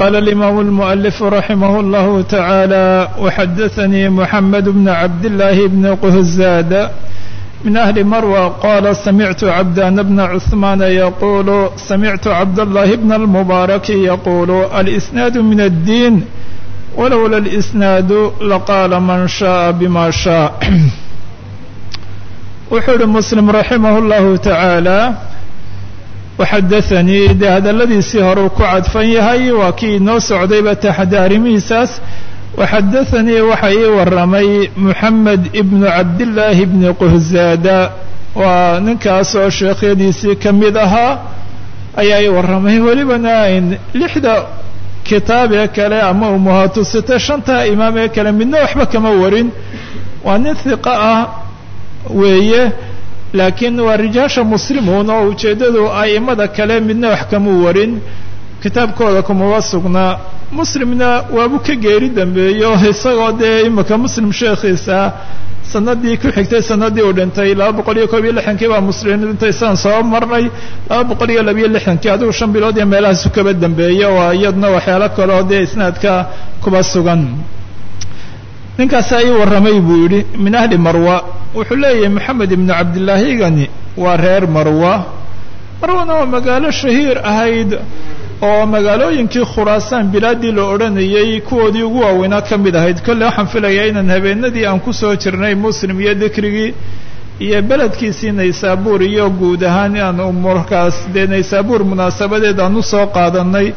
قال الإمام المؤلف رحمه الله تعالى وحدثني محمد بن عبد الله بن قهزاد من أهل مروى قال سمعت عبدان بن عثمان يقول سمعت عبد الله بن المبارك يقول الإسناد من الدين ولولا الإسناد لقال من شاء بما شاء wuxuu uhi muslim raximah اllahu tacaala waxadaanii dee hadalladiisii hore uu ku cadfan yahay waa kii inoo socdayba taxdaarimihiisaas waxadaanii waxa ii waramay moxamed ibnu cabdillaahi bni quhzaada waa ninkaas oo sheekhyadiisii ka mid ahaa ayaa ii warramay welibana lixda kitaab ee kale ama umuhatusite shantaa imaam kale midna waxba kama warin waa nin hiqa ah laakiin waa rijaasha muslimuun oo ujeeddadu a'imada kale midna wax kama warin kitaabkooda kumaba sugnaa muslimna waabuu ka geeri dambeeyo isagoo dee imika muslim sheekhiisa sanadii ku xigtay sanadii uu dhintay laba boqol iyo koob iyo lixankii baa muslim dhintay saan soo marnay laba boqol iyo labiyo lixankii adigu shan bilood iyo meelahaasu kaba dambeeya oo iyadna waxyaalo kale oo dee isnaadka kuba sugan ninkaasaa ii warramay buu yidhi min ahli marwa. Wuxuu leeyahay moxamed ibnu cabdillaahigani waa reer marwa. Marwana waa magaalo shahiir ahayd oo magaalooyinkii khuraasaan bilaaddii la odhanayay kuwoodii ugu waaweynaa ka mid ahayd. Kolle waxaan filayaa inaan habeenadii aan ku soo jirnay muslim iyo dikrigii iyo beledkiisii naysaabuur iyo guud ahaan inaan markaas dee naysaabuur munaasabadeed aan u soo qaadanay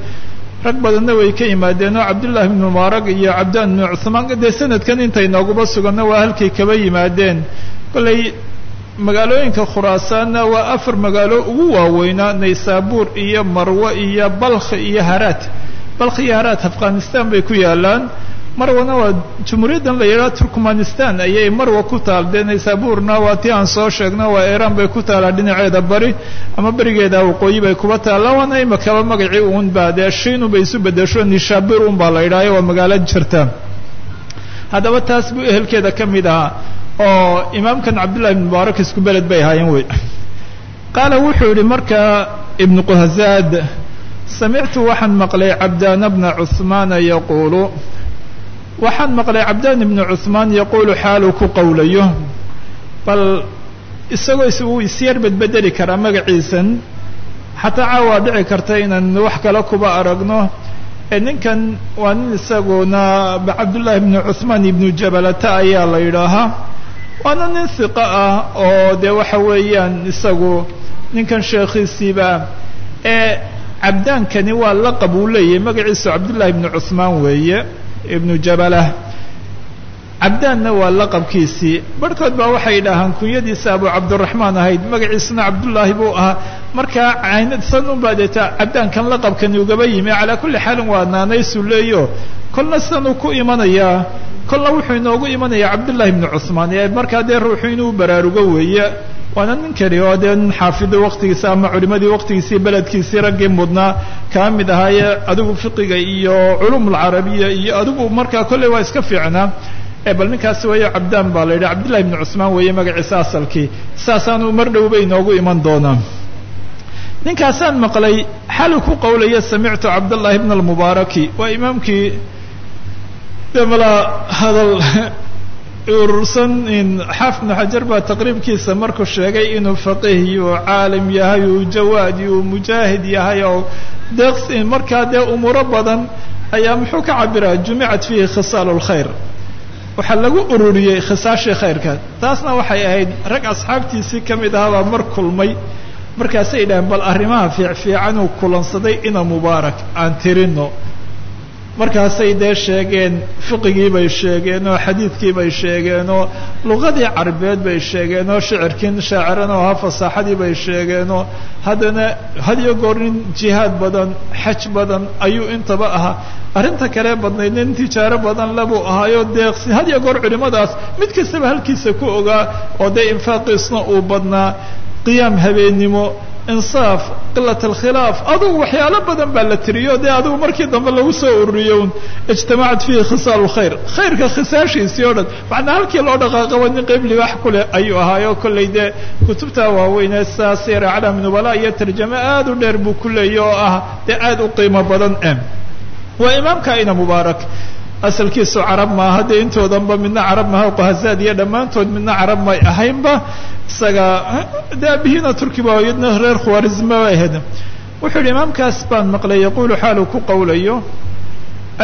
rag badanna way ka yimaadeen oo cabdullaahi ibnu mubaarag iyo cabdaan ibnu cuhmaan dee sanadkan intay nooguba suganna waa halkay kaba yimaadeen. Kollay magaalooyinka khuraasaanna waa afar magaalo ugu waaweynaa naysaabuur iyo marwo iyo balkh iyo haraat. Balkh iyo haraat afghanistan bay ku yaalaan marwana waa jumhuuriyaddan la yidhaha turkmanistan ayay marwa ku taal dee naysaabuurna waa tii aan soo sheegno waa iiraan bay ku taalaa dhinaceeda bari ama berigeeda waqooyi bay kuba taallaa waana imakaba magacii uun baa dee shiinu bay isu bedesho nishaabir un baa la yidhaayo waa magaalo jirta. Haddaba taas buu ehelkeeda ka mid ahaa oo imaamkan cabdullahi ibn mubaarak isku beled bay ahaayeen wey. Qaala wuxuu yihi markaa ibnu quhazaad samictu waxaan maqlay cabdaana bna cuhmaana yaquulu waxaan maqlay cabdaan ibnu cuhmaan yaquulu xaaluu ku qowlayo bal isagoo uu isyar bedbedeli karaa magaciisan xataa caawaa dhici karta inaan wax kale kuba aragno. Ee ninkan waa nin isaguna cabdullaahi ibnu cuhmaan ibnu jabalata ayaa la yidhaahaa waana nin hiqa ah oo dee waxa weeyaan isagu ninkan sheekhiisiiba ee cabdaankani waa laqab uu magaciisu cabdullaahi ibnu cuhmaan weeye ibnu jabalah. Cabdaanna waa laqabkiisii. Barhkood baa waxay dhahaan kunyadiisa abu cabdiraxmaan ahayd magaciisuna cabdullaahi buu ahaa. Markaa san unbaa deeta cabdaankan laqabkani ugaba yimi calaa kulli xaalin waa naanaysu leeyo. Kolna sanuu ku imanayaa kolna wuxuu inoogu imanayaa cabdullaahi ibnu cuhmaan ee markaa dee ruuxu inuu baraarugo weeye waana nin keli oo dee nin xaafido waqtigiisa ama culimadii waqtigiisii beledkiisii raggii mudnaa kaa mid ahaaye adigu fiqiga iyo culum alcarabiya iyo adigu markaa kolley waa iska fiicnaa ee bal ninkaasi weeye cabdaan baa la yidhi cabdullahi ibnu cusmaan weeye magaciisa asalkii. Saasaanu mar dhowba inoogu iman doonaa ninkaasaan maqlay xalu ku qowlaya samictu cabdullahi bna almubaaraki. Waa imaamkii dee malaa hadal urursan xaafid ibnu xajar baa taqriibkiisa markuu sheegay inuu faqiih uu caalim yahay uu jawaad uu mujaahid yahay oo deeqs markaa dee umuuro badan ayaa muxuu ka cabiraa? Jumicat fiihi khisaalu lkhayr waxaa lagu ururiyey khisaashii khayrka. Taasna waxay ahayd rag asxaabtiisii ka mid ahaa baa mar kulmay. Markaasay yidhaheen bal arrimaha fiicfiicanuu kulansaday ina mubaarak aan tirino markaasay dee sheegeen fiqigii bay sheegeen oo xadiidkii bay sheegeen oo luqadii carbeed bay sheegeen oo shicirkii shaaciran oo ahaa fasaaxadii bay sheegeen oo haddana had iyo goor nin jihaad badan xaj badan ayuu intaba ahaa. Arrinta kale badnayd nin tijaaro badan labuu ahaayo deeqsi had iyo goor culimadaas mid kastaba halkiisa ku ogaa oo dee infaaqiisna uu badnaa. Qiyaam habeennimo insaaf qilat alkhilaaf adugu waxyaalo badan baa la tiriyo dee adigu markii dambe lagu soo ururiyo un ijtamacat fiihi khisaal lkhayr khayrka khisaashiisii o dhan macnaa halkii loo dhaqaaqaba nin qeyb libaax ku leh ayuu ahaayo kollay dee kutubta waaweynee saa sira aclaam nubala iyo tarjamo aad u dheer buu ku leeya oo ah dee aad u qiimo badan waa imaamka ina mubaarak asalkiisu carab maaha dee intoodanba midna carab maaha qahazaad iyo dhammaantood midna carab may ahaynba isaga de abihiina turki ba iyadna reer khwarizma bay ahayd. Wuxuu yihi imaamkaas baan maqlay yaquulu xaalu ku qowlayo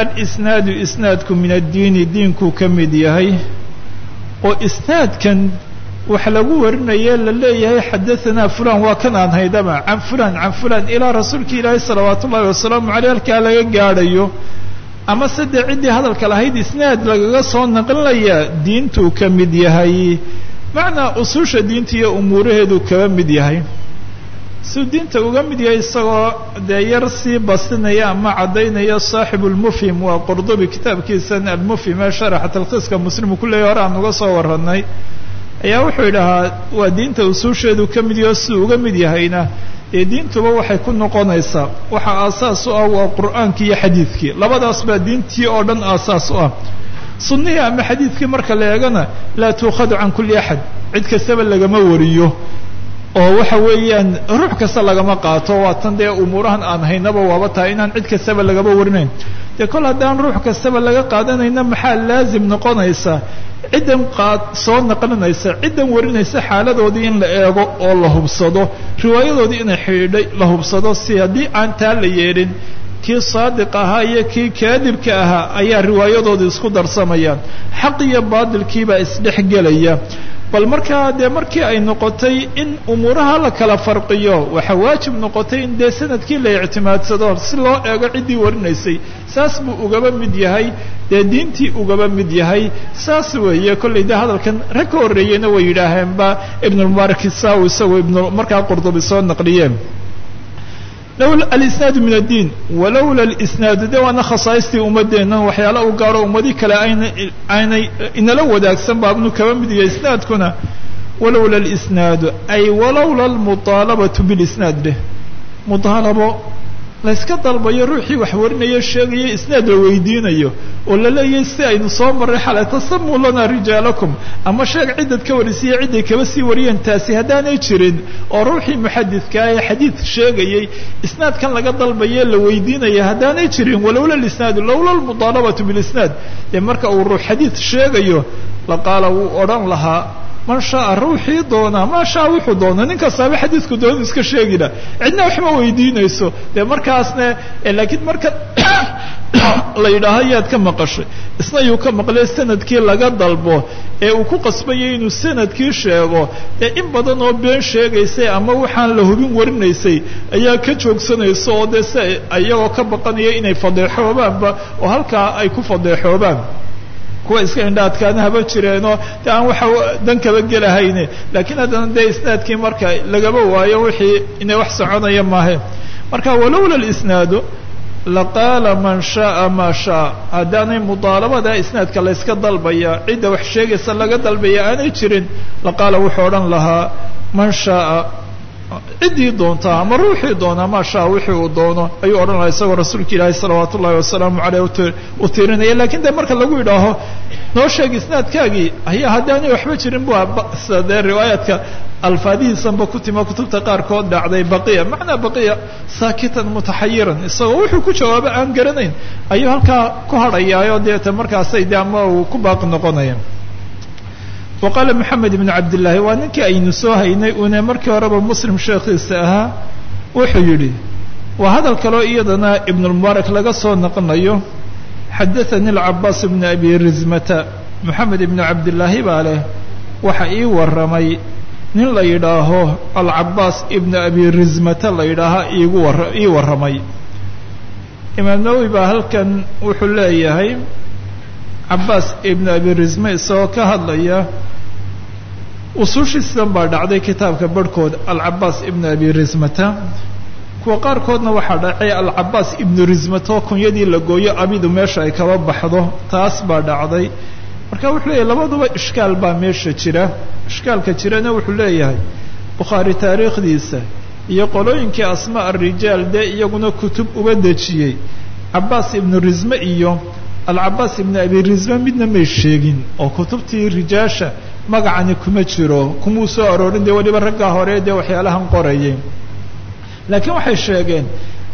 alisnaadu isnaadku min addiini diinkuu ka mid yahay. Oo isnaadkan wax lagu warinaye la leeyahay xadaanaa fulan waa kan aan haydaba can fulan can fulan ilaa rasuulka ilaahi salawaat ullahi wasalaamu caleyh halkaa laga gaadhayo ama sade ciddii hadalka lahayd isnaad lagaga soo naqlinaya diintuu ka mid yahay. Macnaa usuusha diinta iyo umuuraheedu kaba mid yahay. Suu diinta uga mid yahay isagoo dee yar sii basinaya ama caddaynaya saaxibu lmufhim waa qurdubi kitaabkiisan almufhim ee sharaxa talkhiiska muslimu ku leeyahy hore aan uga soo warranay ayaa wuxuu yidhahaa waa diinta usuusheedu ka mid yaho siduu uga mid yahayna dee diintuba waxay ku noqonaysaa waxa aasaas u ah waa qur'aankii iyo xadiidkii. Labadaas baa diintii oo dhan aasaas u ah. Sunnihii ama xadiidkii marka la eegana laa tuukhadu can kulli axad cid kastaba lagama wariyo oo waxa weeyaan ruux kasta lagama qaato waa tan dee umuurahan aan haynaba waaba tahay inaan cid kastaba lagama warinayn. Dee kol haddaan ruux kastaba laga qaadanayna maxaa laazim noqonaysa? Ciddan qaad soo naqlinaysa ciddan warinaysa xaaladoodii in la eego oo la hubsado riwaayadoodii inay xidhiidhay la hubsado si haddii aan taa la yeelin kii saadiq ahaa iyo kii kaadibka ahaa ayaa riwaayadooda isku darsamayaan. Xaq iyo baadilkiibaa isdhex gelaya bal markaa dee markii ay noqotay in umuuraha la kala farqiyo waxaa waajib noqotay in dee sannadkii la ictimaadsado si loo eego ciddii warinaysay. Saas buu ugaba mid yahay dee diintii ugaba mid yahay. Saas weeye kollay dee hadalkan rag ka horreeyeyna way yidhaaheenba ibnulmubaarak isaw isagoo ibnu markaa qurdubi soo naqliyeen alisnaadu min addiin walowla alisnaadu de waana khasaaistii ummadeennan waxyaala u gaaro ummadii kale ayna aynay inala wadaagsan baabnu kaba mid yahay isnaadkuna walowla alisnaadu ay walowla almuطaalabatu bilisnaad leh mudaalabo layska dalbayo ruuxii wax warinaya sheegaya isnaad la weydiinayo oo la leeyahay si aynu soo marray xalay tasamuu lana rijaalakum. Ama sheeg ciddad ka warisiya cidday kaba sii wariyeen taasi haddaanay jirin. Oo ruuxii muxadidkaa ee xadiid sheegayay isnaadkan laga dalbaye la weydiinaya haddaanay jirin walowla lisnaadu lowla almudaalabatu bilisnaad dee marka uu ruux xadiid sheegayo laqaala wuu odhan lahaa man shaaa ruuxii doonaa. Maa shaa wuxuu doona nin kastaaba xadiidku doonu iska sheegina. Cidna waxma weydiinayso. Dee markaasne laakiin marka la yidhaaho yaad ka maqashay. Isna yuu ka maqlay sannadkii laga dalbo. Ee uu ku qasbayay inuu sannadkii sheego. Ee in badan oo been sheegaysay ama waxaan la hubin warinaysay ayaa ka joogsanayso oo dee si iyagoo ka baqanaya inay fadeexoobaanba oo halkaa ay ku fadeexoobaan kuwa iska indhaadkaana haba jireenoo de aan waxa dan kaba gelahayne. Laakiin haddana dee isnaadkii marka lagaba waayo wixii inay wax soconaya maahe. Marka walowla lisnaadu laqaala man shaaa maa shaa. Haddaanay mudaalabada isnaadka layska dalbaya cidda wax sheegaysa laga dalbaya aanay jirin laqaala wuxuu odhan lahaa man shaaa ciddii doontaa ama ruuxii doonaa maa shaa wixii uu doono ayuu odhan lahaa isagoo rasuulka ilaahi salawaat ullahi wasalaamu caleyh u tiirinaya. Lakiin de marka lagu yidhaaho noo sheeg isnaadkaagii ayaa haddaanay waxba jirin bu dee riwaayaadka alfaadihiisanba ku tima kutubta qaarkood dhacday baqiya. Macnaa baqiya saakitan mutaxayiran isagoo wuxuu ku jawaabo aan garanayn ayuu halkaa ku hadhayaayo deeta markaasay de uu ku baaqi noqonaya wa qaala moxamed ibnu cabdillaahi waa ninkii aynu soo haynay une markii horeba muslim sheekhiisa ahaa wuxuu yidhi waa hadal kaloo iyadana ibnulmubaarak laga soo naqnayo xadaanii alcabaas ibnu abi rizmata. Moxamed ibnu cabdillaahi baa leh waxa ii warramay nin la yidhaaho alcabaas ibnu abi rizmata la yidhaaha iigu war ii warramay. Imaam nawowi baa halkan wuxuu leeyahay cabaas ibnu abi rizme isagoo ka hadlaya usuushiisan baa dhacday kitaabka barhkood alcabaas ibnu abi rizmata. Kuwa qaarkoodna waxaa dhacay alcabaas ibnu rizmata oo kunyadii la gooyo abidu meesha ay kaba baxdo taas baa dhacday. Marka wuxuu leeyahay labaduba ishkaal baa meesha jira. Ishkaalka jirana wuxuu leeyahay bukhaari taariikhdiisa iyo qolooyinkii asmaa arijaal dee iyaguna kutub uba dejiyey. Cabaas ibnu rizme iyo alcabaas ibnu abi rizme midna may sheegin oo kutubtii rijaasha magacani kuma jiro kumuu soo aroorin dee weliba raggaa hore dee waxyaalahan qorayay laakiin waxay sheegeen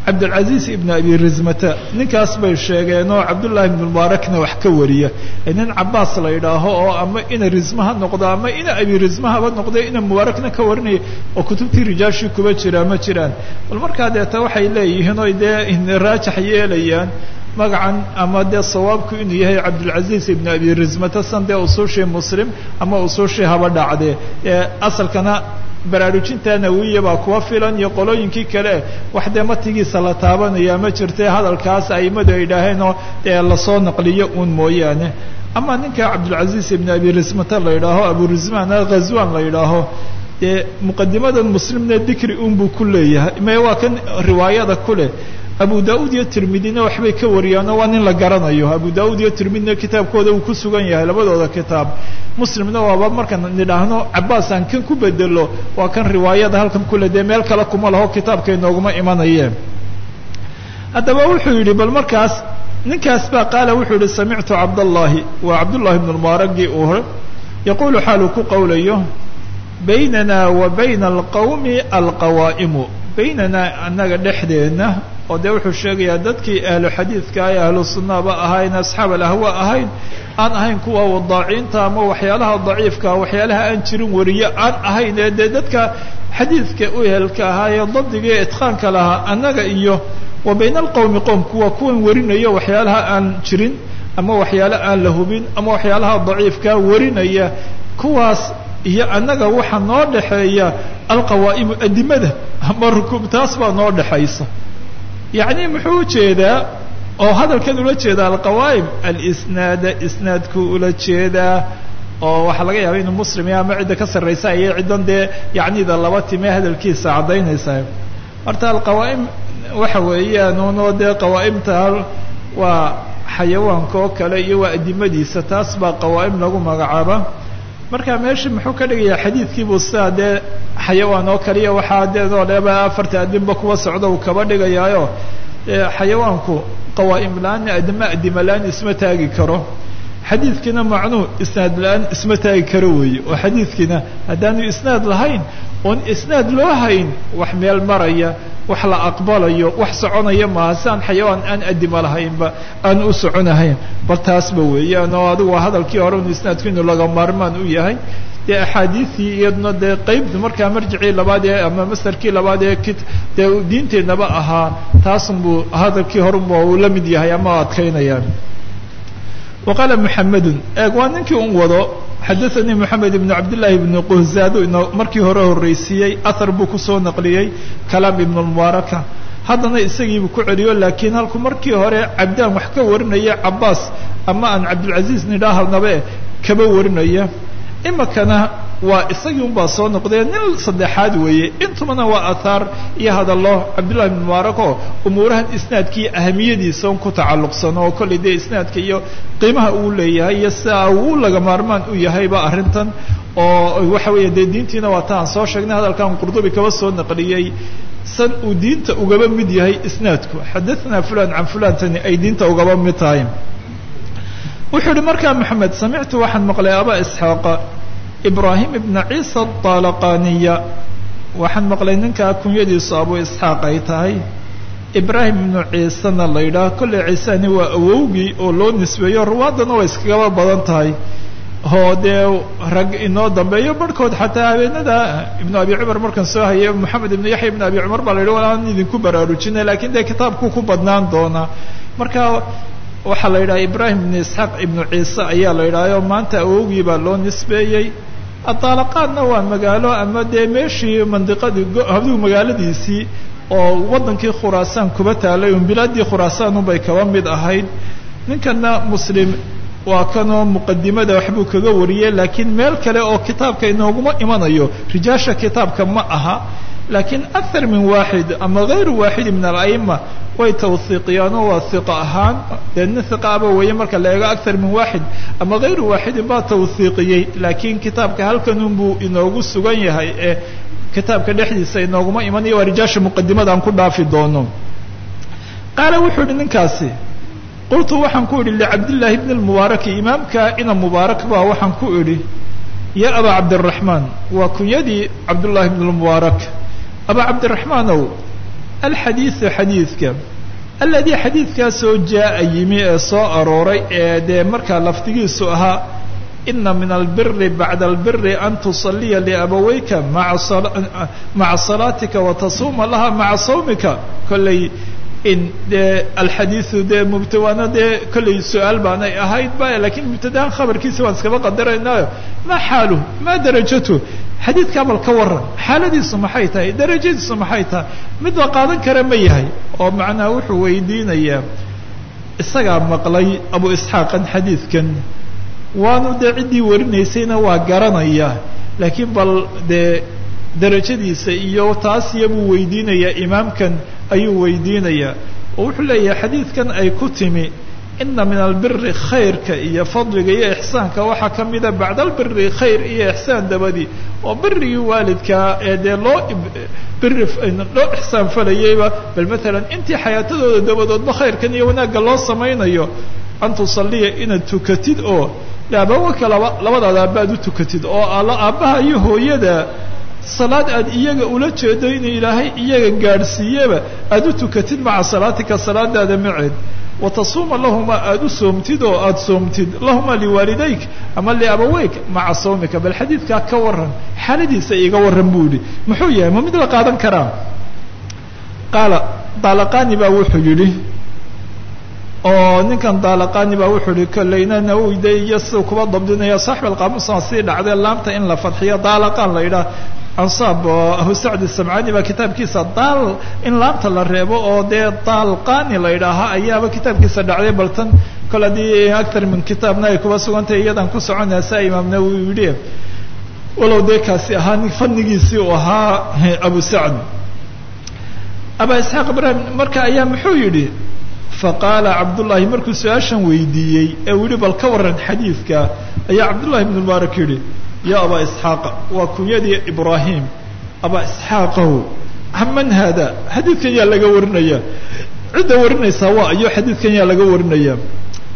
cabdilcaziiz ibn abi rizmata ninkaas bay sheegeen oo cabdullaahi ibnu mubaarakna wax ka wariya. Nin cabaas la yidhaaho oo ama ina rizmaha noqdo ama ina abi rizmahaba noqdo ina mubaarakna ka warinaya oo kutubtii rijaashii kuba jiraa ma jiraan. Bal markaa deeta waxay leeyihiin oy dee raajax yeelayaan magacan ama dee sawaabku inuu yahay cabdilcaziiz ibn abi rizmata san dee usuushii muslim ama usuushii haba dhacdee ee asalkana baraarujinta nawiya kuwa filan iyo qolooyinkii kale. Wax dee matigiisa la taabanaya ma jirte hadalkaas aimadu ay idhaaheen oo dee la soo naqliyo uun mooyaane. Ama ninka cabdilcaziiz ibn abi rizmata la yidhaaho abu rizman ghazwan la yidhaaho dee muqadimadan muslimna dikri unbuu ku leeyahay. Me waa kan riwaayada kuleh abu da'uud iyo tirmidina waxbay ka wariyaanoo waa nin la garanayo. Abu da'uud iyo tirmidina kitaabkooda uu ku sugan yahay labadooda kitaab. Muslimna waaba markaan nidhaahno cabaas aan kan ku bedelo waa kan riwaayada halkan kule dee meel kale kuma laho kitaabka inooguma imanayeen haddaba wuxuu yidhi bal markaas ninkaas baa qaala wuxuu yihi samictu cabdallahi waa cabdullahi ibnu lmubaaragii uu yaquulu xaaluu ku qowlayo baynana wa bayna alqawmi alqawaa'imu baynana annaga dhexdeenna oo dee wuxuu sheegayaa dadkii ahlu xadiidka ay ahlu sunnaba ahayn asxaab alahwa ahayn aan ahayn kuwa wadaaciinta ama waxyaalaha daciifka waxyaalaha aan jirin wariye aan ahayn. Ee dee dadka xadiidka u ehelka ahaa ee dabdiga ee itqaanka lahaa annaga iyo wa bayna alqowmi qowm kuwa kuwan warinayo waxyaalaha aan jirin ama waxyaala aan la hubin ama waxyaalaha daciifka warinaya kuwaas iyo annaga waxa noo dhexeeya alqawaa'imu adimada ama rukuubtaas baa noo dhexaysa yacni muxuu u jeedaa oo hadalkan ula jeedaa alqawaa'im alisnaada isnaadku ula jeedaa oo waxaa laga yaaba inuu muslim ama cidda ka sarraysa ayay ciddan dee yacnida laba time hadalkiisa caddaynaysaa. Horta alqawaa'im waxa weeyaan unoo dee qawaa'imta waa xayawaanka oo kale iyo waa adimadiisa taas baa qawaa'im lagu magacaaba marka meesha muxuu ka dhigayaa xadiidkiibuu sidaa dee xayawaan oo kaliya waxaa deedoo dheeba afarta adinba kuwa socda uu kaba dhigayaayo. Xayawaanku qawaa'im la'aan adima adima la'aan isma taagi karo. Xadiidkiina macnuu isnaad la'aan isma taagi karo weeye oo xadiidkiina haddaanu isnaad lahayn oon isnaad loo hayn wax meel maraya wax la aqbalayo wax soconaya maaha si aan xayawaan aan adima lahaynba aan u soconahayn. Bal taasba weeyaan oo adigu waa hadalkii hore un isnaadku inuu laga maarmaan u yahay. Dee axaadiistii iyaduna dee qeybta markaa marjicii labaad ee ama masarkii labaad ee kit dee diinteennaba ahaa taasunbuu hadalkii horunba uu la mid yahay ama adkaynayaan wa qaala muxamedun eeg waa ninkii un wado xadaanii moxamed ibnu cabdillaahi ibnu quhzaado ino markii hore horreysiiyey ahar buu ku soo naqliyey kalaam ibnu lmubaaraka haddana isagiibuu ku celiyo laakiin halku markii hore cabdaan wax ka warinaya cabaas ama aan cabdilcaziiz nidhaahnaba kaba warinaya imikana waa isagii unbaa soo noqdee nin saddexaad weeye. Intumana waa athaar iyo hadallo cabdullahi ibn mubaarak oo umuurahan isnaadkii ahamiyadiisa un ku tacalluqsan oo kollay dee isnaadka iyo qiimaha uu leeyahay iyo sidaa uu laga maarmaan u yahayba arrintan oo waxa weeye dee diintiina waa ta aan soo sheegnay hadalkan qurdubi kaba soo naqliyey. San uu diinta ugaba mid yahay isnaadku. Xadathna fulan can fulan tani ay diinta ugaba mid tahay wuxuu ihi markaa maxamed samictu waxaan maqlay abaa isxaaqa ibraahim ibna ciisa adaalaqaniya waxaan maqlay ninkaa kunyadiisu abu isxaaq ay tahay. Ibraahim ibnu ciisena la yidhaah kolley ciisani waa awowgii oo loo nisbeeyo ruwaadana way iskagaba badan tahay. Oo dee rag inoo dambeeyo barhkood xataa habeenada ibnu abi cumar markaan soo hayay moxamed ibnu yaxya ibnu abi cumar baa la yidhi walaan idinku baraarujinay lakiin dee kitaabku ku badnaan doonaa. Marka waxaa la yidhaha ibraahim ibnu isxaaq ibnu ciise ayaa la yidhahyo maanta awowgii baa loo nisbeeyey. Adaalaqaadna waa magaalo ama dee meeshii mandiqadii habduu magaaladiisii oo waddankii khuraasaan kuba taalay un bilaadii khuraasaan unbay kaba mid ahayd. Ninkana muslim waa kanoo muqadimada waxbuu kaga wariyey laakiin meel kale oo kitaabka inooguma imanayo rijaasha kitaabka ma aha laakiin akar min waaxid ama hayru waaxidi min ala'ima way tawhiiqiyaanoo waa hiqa ahaan dee nin hiqaaba weeye marka la eego akar min waaxid ama hayru waaxidin baa tawhiiqiyey laakiin kitaabka halkanun buu inoogu sugan yahay ee kitaabka dhexdiisa inooguma imanayo waa rijaasha muqadimada aan ku dhaafi doono qaala wuxuu yihi ninkaasi qultu waxaan ku idhi licabdillaahi bni lmubaaraki imaamka ina mubaarak baa waxaan ku idhi ya abaa cabdiraxmaan waa kunyadii cabdullaahi bn lmubaarak abaa cabdiraxmaanow alxadiidu xadiidka aladii xadiidkaasoo jaa-a yimi ee soo arooray ee dee markaa lafdigiisu ahaa ina min albiri bacda albiri an tusaliya liabaweyka maca salaatika watasuuma laha maca sawmika kolley in dee alxadiidu dee mubtawaana dee kolley su'aal baanay ahayd ba lakiin mubtadahan khabarkiisa waan iskaba qadaraynayo maa xaaluhu maa darajatu? Xadiidkaa bal ka waran xaaladiisu maxay tahay darajadiisu maxay tahay? Mid la qaadan kara ma yahay oo macnaha wuxuu weydiinayaa isagaa maqlay abu isxaaqan xadiidkan waanu dee ciddii warinaysayna waa garanaya laakiin bal dee darajadiisa iyo taas iyabuu weydiinayaa imaamkan ayuu weydiinayaa. Oo wuxuu leeyahay xadiidkan ay ku timi ina min albiri khayrka iyo fadliga iyo ixsaanka. Waxaa ka mida bacda albiri khayr iyo ixsaan dabadii oo birigii waalidkaa ee dee loo biri loo ixsaan falayayba bal matalan intii xayaatadooda dabadoodba khayrkan iyo wanaagga loo samaynayo an tusaliya inaad tukatid oo laabawaka laba labadaada aabbaad u tukatid oo alla aabbaha iyo hooyada salaad aad iyaga ula jeedo inuu ilaahay iyaga gaadhsiiyeba aada u tukatid maca salaatika salaadaada maceed watasuuma lahuma aada u soomtid oo aada soomtid. Lahuma liwaalidayk ama liabaweyk maca sawmika. Bal xadiidkaa ka waran xaaladiisa iga waran buu yihi muxuu yahay ma mid la qaadan karaa? Qaala daalaqani baa wuxuu yidhi oo ninkan daalaqani baa wuxuu yihi kolleyna nawide iyo siduu kuba dabdinaya saaxib alqaamuusan sii dhacdee laamta in la fadxiyo daalaqaan la yidhaah ansaab oo abu sacd samcani baa kitaabkiisa daal in laamta la reebo oo dee daalqani la yidhaaha ayaaba kitaabkiisa dhacday bal tan kol haddii actar min kitaabna ay kuba sugantahay iyadan ku soconaysa imaam nawowi yidhi walow dee kaasi ahaa fadnigiisii uu ahaa abu sacd. Aba isxaaq ibrahim marka ayaa muxuu yidhi faqaala cabdullaahi markuu su'aashan weydiiyey ee uu bal ka waran xadiidka ayaa cabdullahi ibn mubaarak yidhi ya abaa isxaaqa waa kunyadii ibraahim. Abaa isxaaqow aman haada? Xadiidkan yaa laga warinaya cidda warinaysaa waa iyo xadiidkan yaa laga warinaya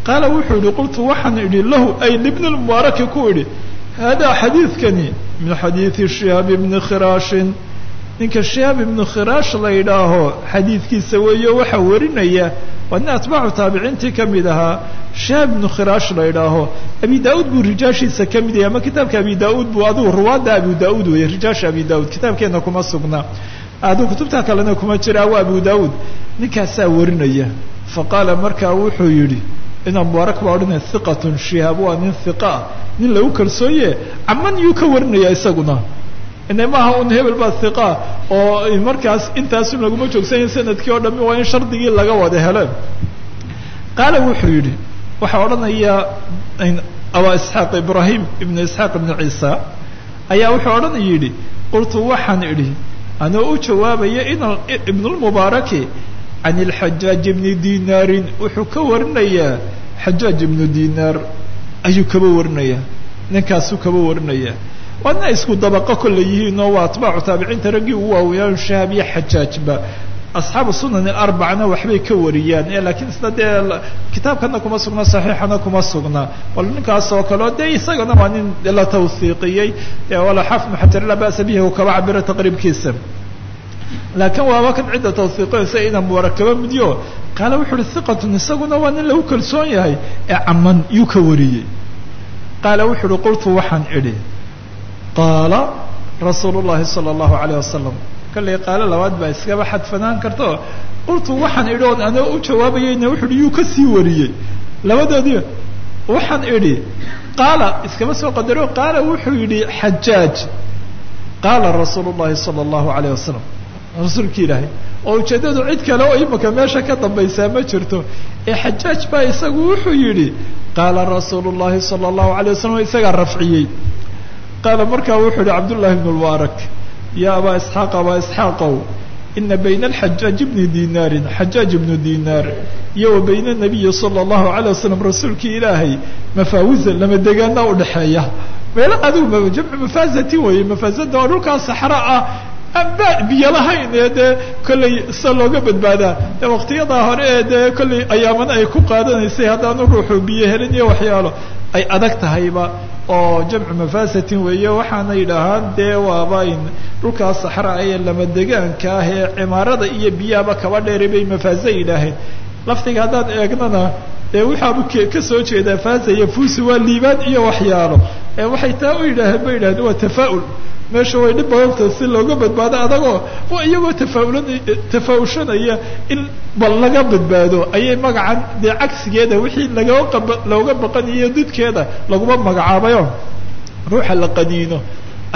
qaala wuxuu yihi qultu waxaan idhi lahu ay libni lmubaaraki ku idhi haadaa xadiidkani min xadiidi shihaab ibni khiraashin ninka shihaab ibnu khiraash la yidhaaho xadiidkiisa weeyo waxaa warinaya waa nin atbaacu taabiciintii ka mid ahaa. Shihaab ibnu khiraash la yidhaaho abi da'uud buu rijaashiisa ka mid yahay ama kitaabka abi da'uud buu adigu ruwaadda abu da'uud weeye rijaasha abi da'uud kitaabkeena kuma sugna. Adigu kutubta kalena kuma jiraa waa abu da'uud ninkaasaa warinaya. Faqaala markaa wuxuu yidhi ina mubaarak baa odhanaya hiqatun shihaab waa nin hiqa ah nin lagu kalsooye caman yuu ka warinaya isaguna ine maaha un hebel baa hiqa oo markaas intaasu laguma joogsanya sannadkii oo dhami waa in shardigii laga wada helo qaala wuxuu yidhi waxaa odhanaya abaa isxaaq ibraahim ibnu isxaaq ibnu ciisa ayaa wuxuu odhanaya yidhi qultu waxaan idhi anoo u jawaabaya ibnulmubaaraki can ilxajaaj ibni dinaarin wuxuu ka warinayaa. Xajaaj ibnu dinaar ayuu kaba warinaya ninkaasuu kaba warinaya waadna isku dabaqo kolle yihiinoo waa atbaacu taabiciinta raggii ugu waaweynaa shahaab iyo xajaajba asxaabu sunan ilarbacana waxbay ka wariyaan laakiin isna dee kitaabkana kuma sugna saxiixana kuma sugna. Bal ninkaas oo dee isagana waa nin la tawhiiqiyey wala xaafid muxajar laa ba'sa bihi uu kaba cabiro taqriibkiisa. Laakiin waaba kan cidda tawhiiqinaysa ina mubaarak kaba midyo qaala wuxu uhi hiqatun isaguna waa nin lagu kalsoon yahay. Ee caman yuu ka wariyey. Qaala wuxu uhi qultu waxaan idhi qaala rasuulu llahi sala allahu alayh wasalam kallay qaalo labaad baa iskaba xadfanaan karto. Qultu waxaan idhi oon anoo u jawaabayayna wuxu uhi yuu ka sii wariyey. Labadoodii waxaan idhi. Qaala iskaba soo qadaro qaala wuxuu yidhi xajaaj qaala rasuulu llahi sala allahu alayh wasalam rasuulki ilaahay oo ujeeddadu cid kale oo imika meesha ka dambaysaa ma jirto. Ee xajaaj baa isagu wuxuu yidhi. Qaala rasuulu llahi sala allahu alayh wasalam isagaa rafciyey qaala markaa wuxuu yihi cabdullahi ibnu mubaarak ya abaa isxaaq abaa isxaaqow ina bayna alxajaaj ibni dinaarin xajaaj ibnu dinaar iyo wa bayna nabiyi sala allahu alayh wasalam rasuulkii ilaahay mafaawiza lama degaana udhexeeya meelo adigu jamcu mafaazati weeye mafaazada oo dhulkaa saxra ah amba biyo lahayn ee dee kollay sida looga badbaadaa. Ee waqtiyadaa hore ee dee kollay ayaamana ay ku qaadanaysay haddaanu ruuxu biyo helin iyo waxyaalo ay adag tahayba oo jamcu mafasatin weeye. Waxaana yidhaahaan dee waaba in dhulkaa saxra ee lama degaanka ah ee cimaarada iyo biyaaba kaba dheeri bay mafaasa yidhaaheen laftiga haddaan eegnana dee waxaabu ka soo jeedaa faasa iyo fuusi waa liibaan iyo waxyaalo ee waxay taa u yidhaaheen ba yidhahdeen waa tafaa'ul. Meesha way dhib badanta si looga badbaado adagoo waa iyagoo tafaaula tafaa'ushanaya in bal laga badbaado ayay magacan dee cagsigeeda wixii laga qaba looga baqanayo didkeeda laguma magacaabayo ruuxa la qaniino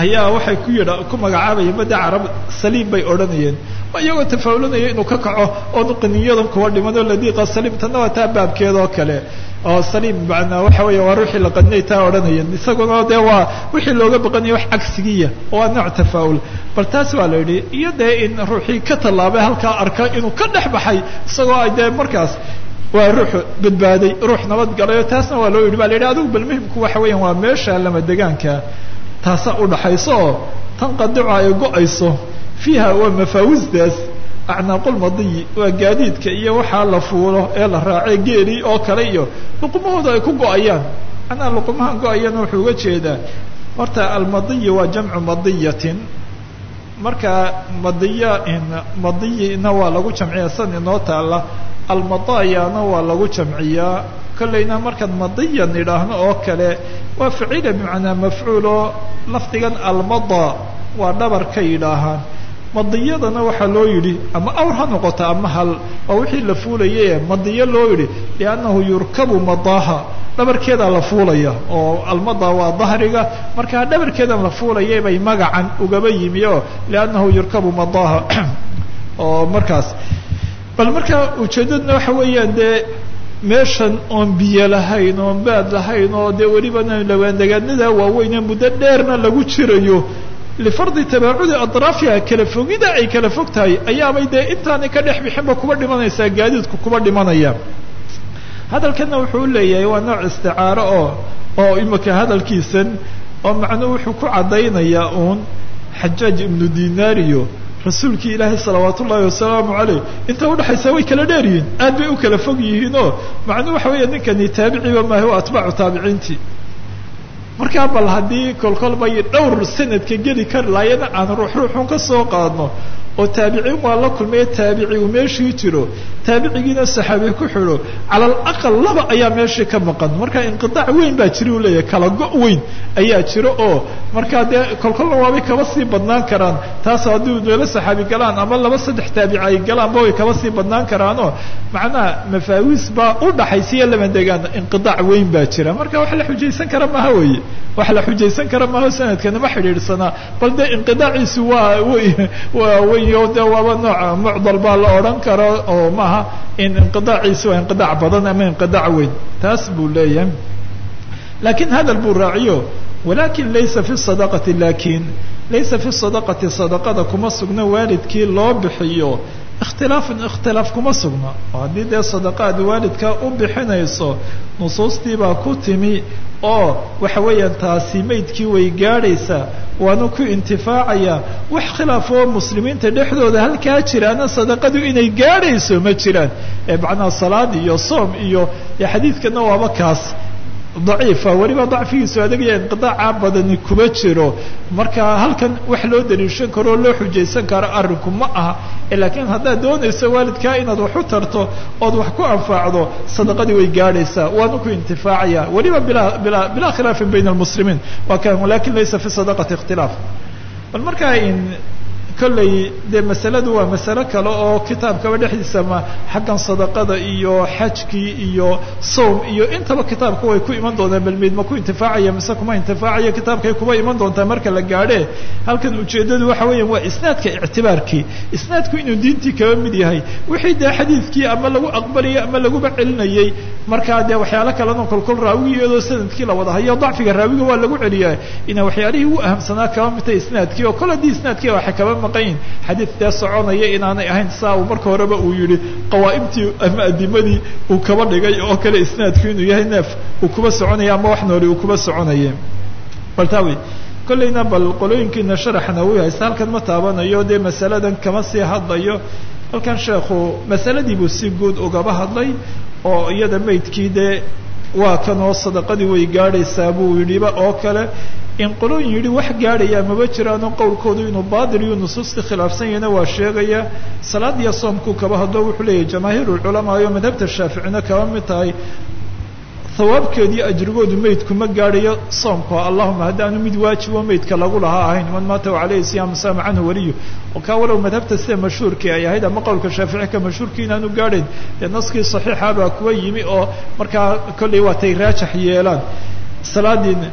ayaa waxay ku yidha ku magacaabayeen badda carab saliim bay odhanayeen. Iyagoo tafaalulanaya inuu ka kaco oonu qaniinyadan kuwa dhiman ladiiqa saliim tanna waa taa baabkeeda oo kale. Oo saliim macnaa waxa weeye waa ruuxii la qadinay taa odhanayeen. Isaguna dee waa wixii looga baqanaya wax cagsigiya waa nooc tafaa'ul bal taas waa la yidhi iyo dee in ruuxii ka tallaabay halkaa arka inuu ka dhex baxay isagoo ay dee markaas waa ruux badbaaday ruux nabad galay taasna waa loo yidhi. Ba la yidhi adigu bal muhimku waxa weeyaan waa meesha lama degaanka taasaa udhaxayso oo tan qadico ay go'ayso fiiha waa mafaawisdaas acnaaqulmadiyi waa gaadiidka iyo waxaa la fuulo ee la raacay geeli oo kale iyo luqumahooda ay ku go'ayaan. Macnaha luqumahan go'ayana wuxuu uga jeedaa horta almadiyi waa jamcu madiyatin marka madiyina waa lagu jamciyaa san inoo taala almadayana waa lagu jamciyaa kollayna markaan madiyan idhaahno oo kale waa ficila bimacnaa mafcuul oo lafdigan almada waa dhabar ka yidhaahaan madiyadana waxaa loo yidhi ama awr ha noqota ama hal waa wixii la fuulaye madiyo loo yidhi liannahu yurkabu madaha dhabarkeedaa la fuulaya oo almada waa dahriga markaa dhabarkeedan la fuulaya bay magacan ugaba yimi oo liannahu yurkabu madaha oo markaas. Bal markaa ujeeddaduna waxa weeyaan dee meeshan oon biyo lahayn oon baad lahayn oo dee welibana lawaandegaanada waaweynee muddo dheerna lagu jirayo lifardi tabaacudi atraafiha kala fogida ay kala fog tahay ayaabay dee intaanay ka dhex bixinba kuba dhimanaysaa gaadiidku kuba dhimanaya hadalkana wuxuu leeyahay waa nooc isticaaro oo oo imika hadalkiisan oo macnuhu wuxuu ku caddaynayaa uun xajaaj ibnu dinaariyo rasuulkii ilaahay salawaat ullaahi wasalaamu caleyh inta udhexaysa way kala dheer yihiin aad bay u kala fog yihiinoo macnuhu waxa weeya ninkani taabiciba maaha waa atbaacu taabiciintii markaa bal haddii kolkolbay dhowr sanadka geli kari laayana aan ruux ruuxun ka soo qaadno oo taabiciin waa la kulmaya taabici uu meeshii jiro taabicigiina saxaabi ku xidho cala laba ayaa meeshii ka maqan. Marka inqidaac weyn baa jira u leeyahay kala go' weyn ayaa jiro oo markaa dee kolkolna waabay kaba sii badnaan karaan. Taas haddii laba saxaabi galaan ama laba saddex taabici ay galaanba way kaba sii badnaan karaanoo macnaha mafaawiis baa u dhaxaysiya lama degaan inqidaac weyn baa jira. Marka wax la xujaysan kara maha weeye. Wax la xujaysan kara maho sanadkana ma xidhiidhsanaa bal dee inqidaaciisu waa waa weyn o de waaba nooc mucdal baa la odhan karo oo maaha in inqidaaciisi waa inqidaac badan ama inqidaac weyn. Taas buu leeyahay. Lakiin hadal buu raaciyo walakin laysa fi sadaqati laakiin laysa fi sadaqati sadaqada kuma sugna waalidkii loo bixiyo ikhtilaafun ikhtilaaf kuma sugna oo haddii dee sadaqaad waalidkaa u bixinayso nusuustii baa ku timi oo waxa weeyaan taasi maydkii way gaadhaysaa waana ku intifaacaya wax khilaaf oo muslimiinta dhexdooda halkaa jiraana sadaqadu inay gaadhayso ma jiraan ee macnaha salaad iyo soom iyo xadiidkana waaba kaas daciifa weliba dacfigiisu adagaya inqidaaca badani kuma jiro. Marka halkan wax loo daliishan karo o loo xujaysan karo arrinku ma aha. Laakiin haddaad doonayso waalidkaa inaad wax u tarto ood wax ku anfaacdo sadaqadii way gaadhaysaa waana ku intifaacaya. Weliba bilaa khilaafin bayna almuslimiin. Waa kan laakiin laysa fi sadaqati ikhtilaaf. Bal markaa in kolley dee masaladu waa masalo kale oo kitaabkaba dhexdiisa ma xaggan sadaqada iyo xajkii iyo sowm iyo intaba kitaabka way ku iman doonaan bal ma ku intifaacaya mise kuma intifaacaya kitaabkay kuba iman doontaa marka la gaadhe. Halkan ujeeddadu waxa weeyaan waa isnaadka ictibaarkii isnaadku inuu diintii kaba mid yahay. Wixii dee xadiidkii ama lagu aqbalayay ama laguba celinayay markaa dee waxyaalo kalena kolkol raawigi iyadoo sannadkii la wada hayo dacfiga raawiga waa lagu celiyaa. Ina waxyaalihii u ahamsanaa kaba midta isnaadkii oo kol haddii isnaadkii waxay kaba maqayin xadiid dee soconaya inaanay ahayn saa uu marka horeba uu yihi qawaa'imtii ama adimadii uu kaba dhigay oo kale isnaadku inuu yahay neef uu kuba soconaya ama wax nooli uu kuba soconaya. Bal taa wey kollayna bal qolooyinkiina sharaxna uu haysta halkan ma taabanayo dee masaladan kama sii hadlayo. Halkan sheekhu masaladii buu si guud ugaba hadlay oo iyada maydkii dee waa kan oo sadaqadii way gaadhaysaa buu yidhiba oo kale in qolooyin yidhi wax gaadhaya maba jiraano qowlkoodu inuu baadil iyo nusuusti khilaafsan yahayna waa sheegaya salaad iyo soomkuu kaba hadlo wuxuu leeyahy jamaahiir ulculamaa iyo madhabta shaaficina kaba mid tahay hawaabkeedii ajrigoodu meydku ma gaadhayo soomka allahuma haddaanu mid waajibo meydka lagu lahaa ahayn man maata calayhi siyaamu saama canhu waliyu. Kaa walow madhabta sida mashhuurkii ay ahayd ama qowlka shaafici ka mashhuurkii inaanu gaadhayn dee naskii saxiixa baa kuwa yimi oo markaa kollay waatay raajax yeelaan. Salaadiina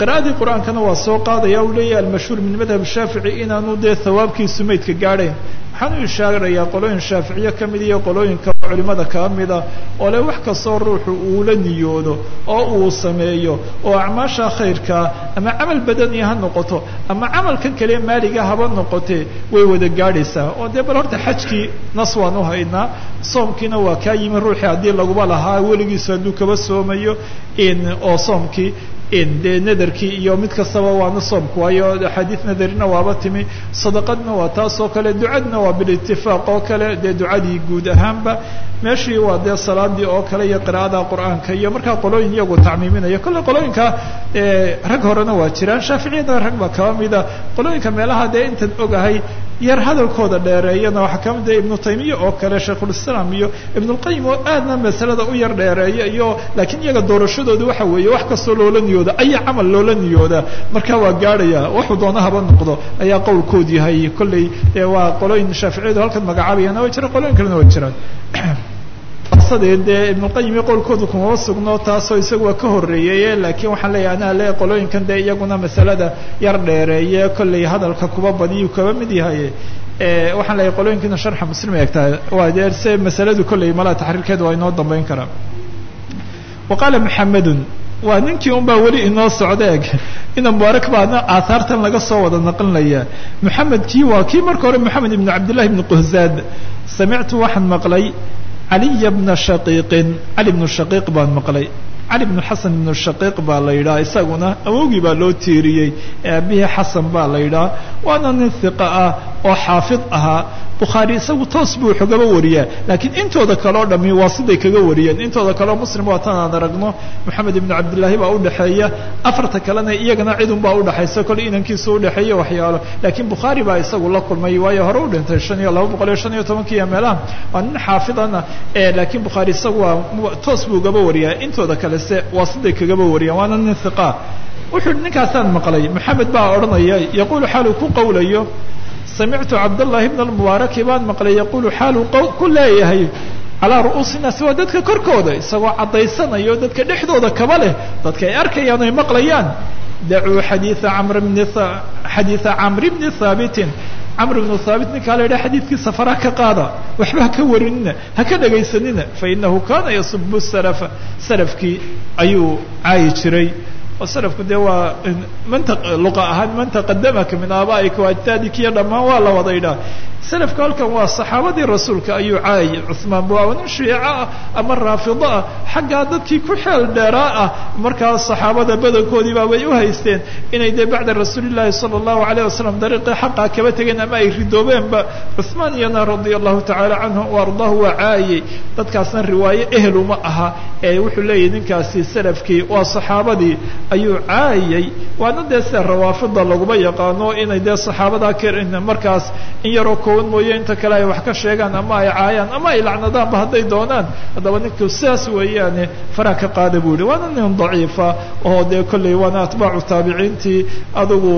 qira'adii qur'aankana waa soo qaadaya uu leeyahay almashhuur min madhab shaafici inaanu dee hawaabkiisu meydka gaadhayn. Waxaan u ishaarayaa qolooyin shaaficiye ka mid iyo qolooyinka culimada kaa mida oo le wax kastoo ruuxu uula niyoodo oo uu sameeyo oo acmaasha khayrkaa ama camal badaniya ha noqoto ama camalkan kale maaliga haba noqotee way wada gaadhaysaa. Oo dee bal horta xajkii nas waan u haynaa soomkiina waa kaa yimi ruuxii haddii laguba lahaa weligiisu hadduu kaba soomayo oo soomkii dee nadarkii iyo mid kastaba waana soomku waayo axaadiis nadarina waaba timi sadaqadna waa taas oo kale ducadna waa bilitifaaq oo kale dee ducadii guud ahaanba meeshii waa dee salaadii oo kale iyo qira'ada qur'aanka iyo markaa qolooyin iyagu tacmiiminaya kolle qolooyinka rag horena waa jiraan shaaficiyada rag baa kaba mida qolooyinka meelaha dee intan ogahay yar hadalkooda dheereeyana waxaa ka mid ah ibnu taymiya oo kale shaykhulislaam iyo ibnulqayim oo aadna masalada u yar dheereeya iyo laakiin iyaga doorashadooda waxa weeye wax kastoo loola niyooda aya camal loola niyooda. Markaa waa gaadhaya waxuu doona haba noqdo ayaa qowlkood yahay. Kolley waa qolooyin shaaficiyadu halkan magacaabayana waa jiraan qolooyin kalena waa jiraan sadee dee ibnuqayim qowlkooda kumaba sugno taasoo isagu waa ka horreeyey laakiin waxaan leeyahay anaa le qolooyinkan dee iyaguna masalada yar dheereeye kolley hadalka kuba badiyuu kaba mid yahay. Waxaan leeyahay qolooyinkiina sharxa muslim eegtaa waa dee masaladu kolley malaa taxriirkeeda waa inoo dambeyn karaa wa qaala waa ninkii un baa weli inoo socda ina mubaarak baana aahaartan laga soo wada naqlinaya. Moxamed kii waa kii? Marka hore moxamed ibnu cabdillahi ibni quhzaad samictu waxaan maqlay caliya bna shaqiiqin cali bnu shaqiiq baan maqlay cali bnu xasan ibnu shaqiiq baa la yidhaha isaguna awowgii baa loo tiiriyey aabihii xasan baa la yidhaha waana nin hiqa ah oo xaafid ahaa. Bukhaari isagu toos buu xogaba wariyaa laakiin intooda kale o dhami waa siday kaga wariyeen. Intooda kaleo muslim waa aan aragno moxamed ibnu cabdillaahi baa udhexeeya afarta kalena iyagana cidun baa udhexaysa kole inankiisa udhexeeya waxyaalo. Laakiin bukhaari baa isagu la kulmay waayo hore u dhintay shan iyo laba boqol iyo shan iyo tobankiiyo meelaha waa nin xaafidana laakiin bukhaari isagu waa toos buu gaba wariyaa. Intooda kale se waa siday kagaba wariyaan waana nin hiqa wuxuu ninkaasaan maqlay. Moxamed baa odhanaya yaquulu xaaluu ku qawlayo. Samictu cabdاllahi bn اlmubaaraki baan maqlay. Yaqulu xaaluu ku leeyahay calaa ru'uusi naasi waa dadka korkooda isagoo caddaysanayo dadka dhexdooda kaba leh dadka ay arkayaan ay maqlayaan. Dacuu xadiia amr bni xadiida camri bni haabitin camr bnu haabit ninkaa la yidhaha xadiidkiisa faraha ka qaada waxba ha ka warinina ha ka dhagaysanina fainahu kana yasubu salafa. Salafkii ayuu caayi jiray salafku dee waa luqa ahaan man taqadamaka min aaba'ika waajdaadik iyo dhammaan waa la wada idhaa salafku halkan waa saxaabadii rasuulka ayuu caayay. Cuhmaan bua nin shiico ah ama raafido ah xaggaa dadkii ku xeel dheeraa ah markaa saxaabada badankoodii baa way u haysteen. Inay dee bacda rasuulillahi sala allahu alayh wasalam dariiqii xaqaa kaba tegeen ama ay ridoobeenba cuhmaan iyana radia allahu tacaala canhu ardaahu waa caayay. Dadkaasna riwaayo ehel uma aha ee wuxuu leeyahy ninkaasi salafkii waa saxaabadii ayuu caayay. Waana dee sida rawaafida laguma yaqaano inay dee saxaabadaa k markaas in yaroo kooban mooye inta kale ay wax ka sheegaan ama ay caayaan ama ay lacnadaanba hadday doonaan. Haddaba ninku sidaas weeyaane faraha ka qaada buu yihi waana nin daciifa oo dee kolley waana atbaacu taabiciintii adugu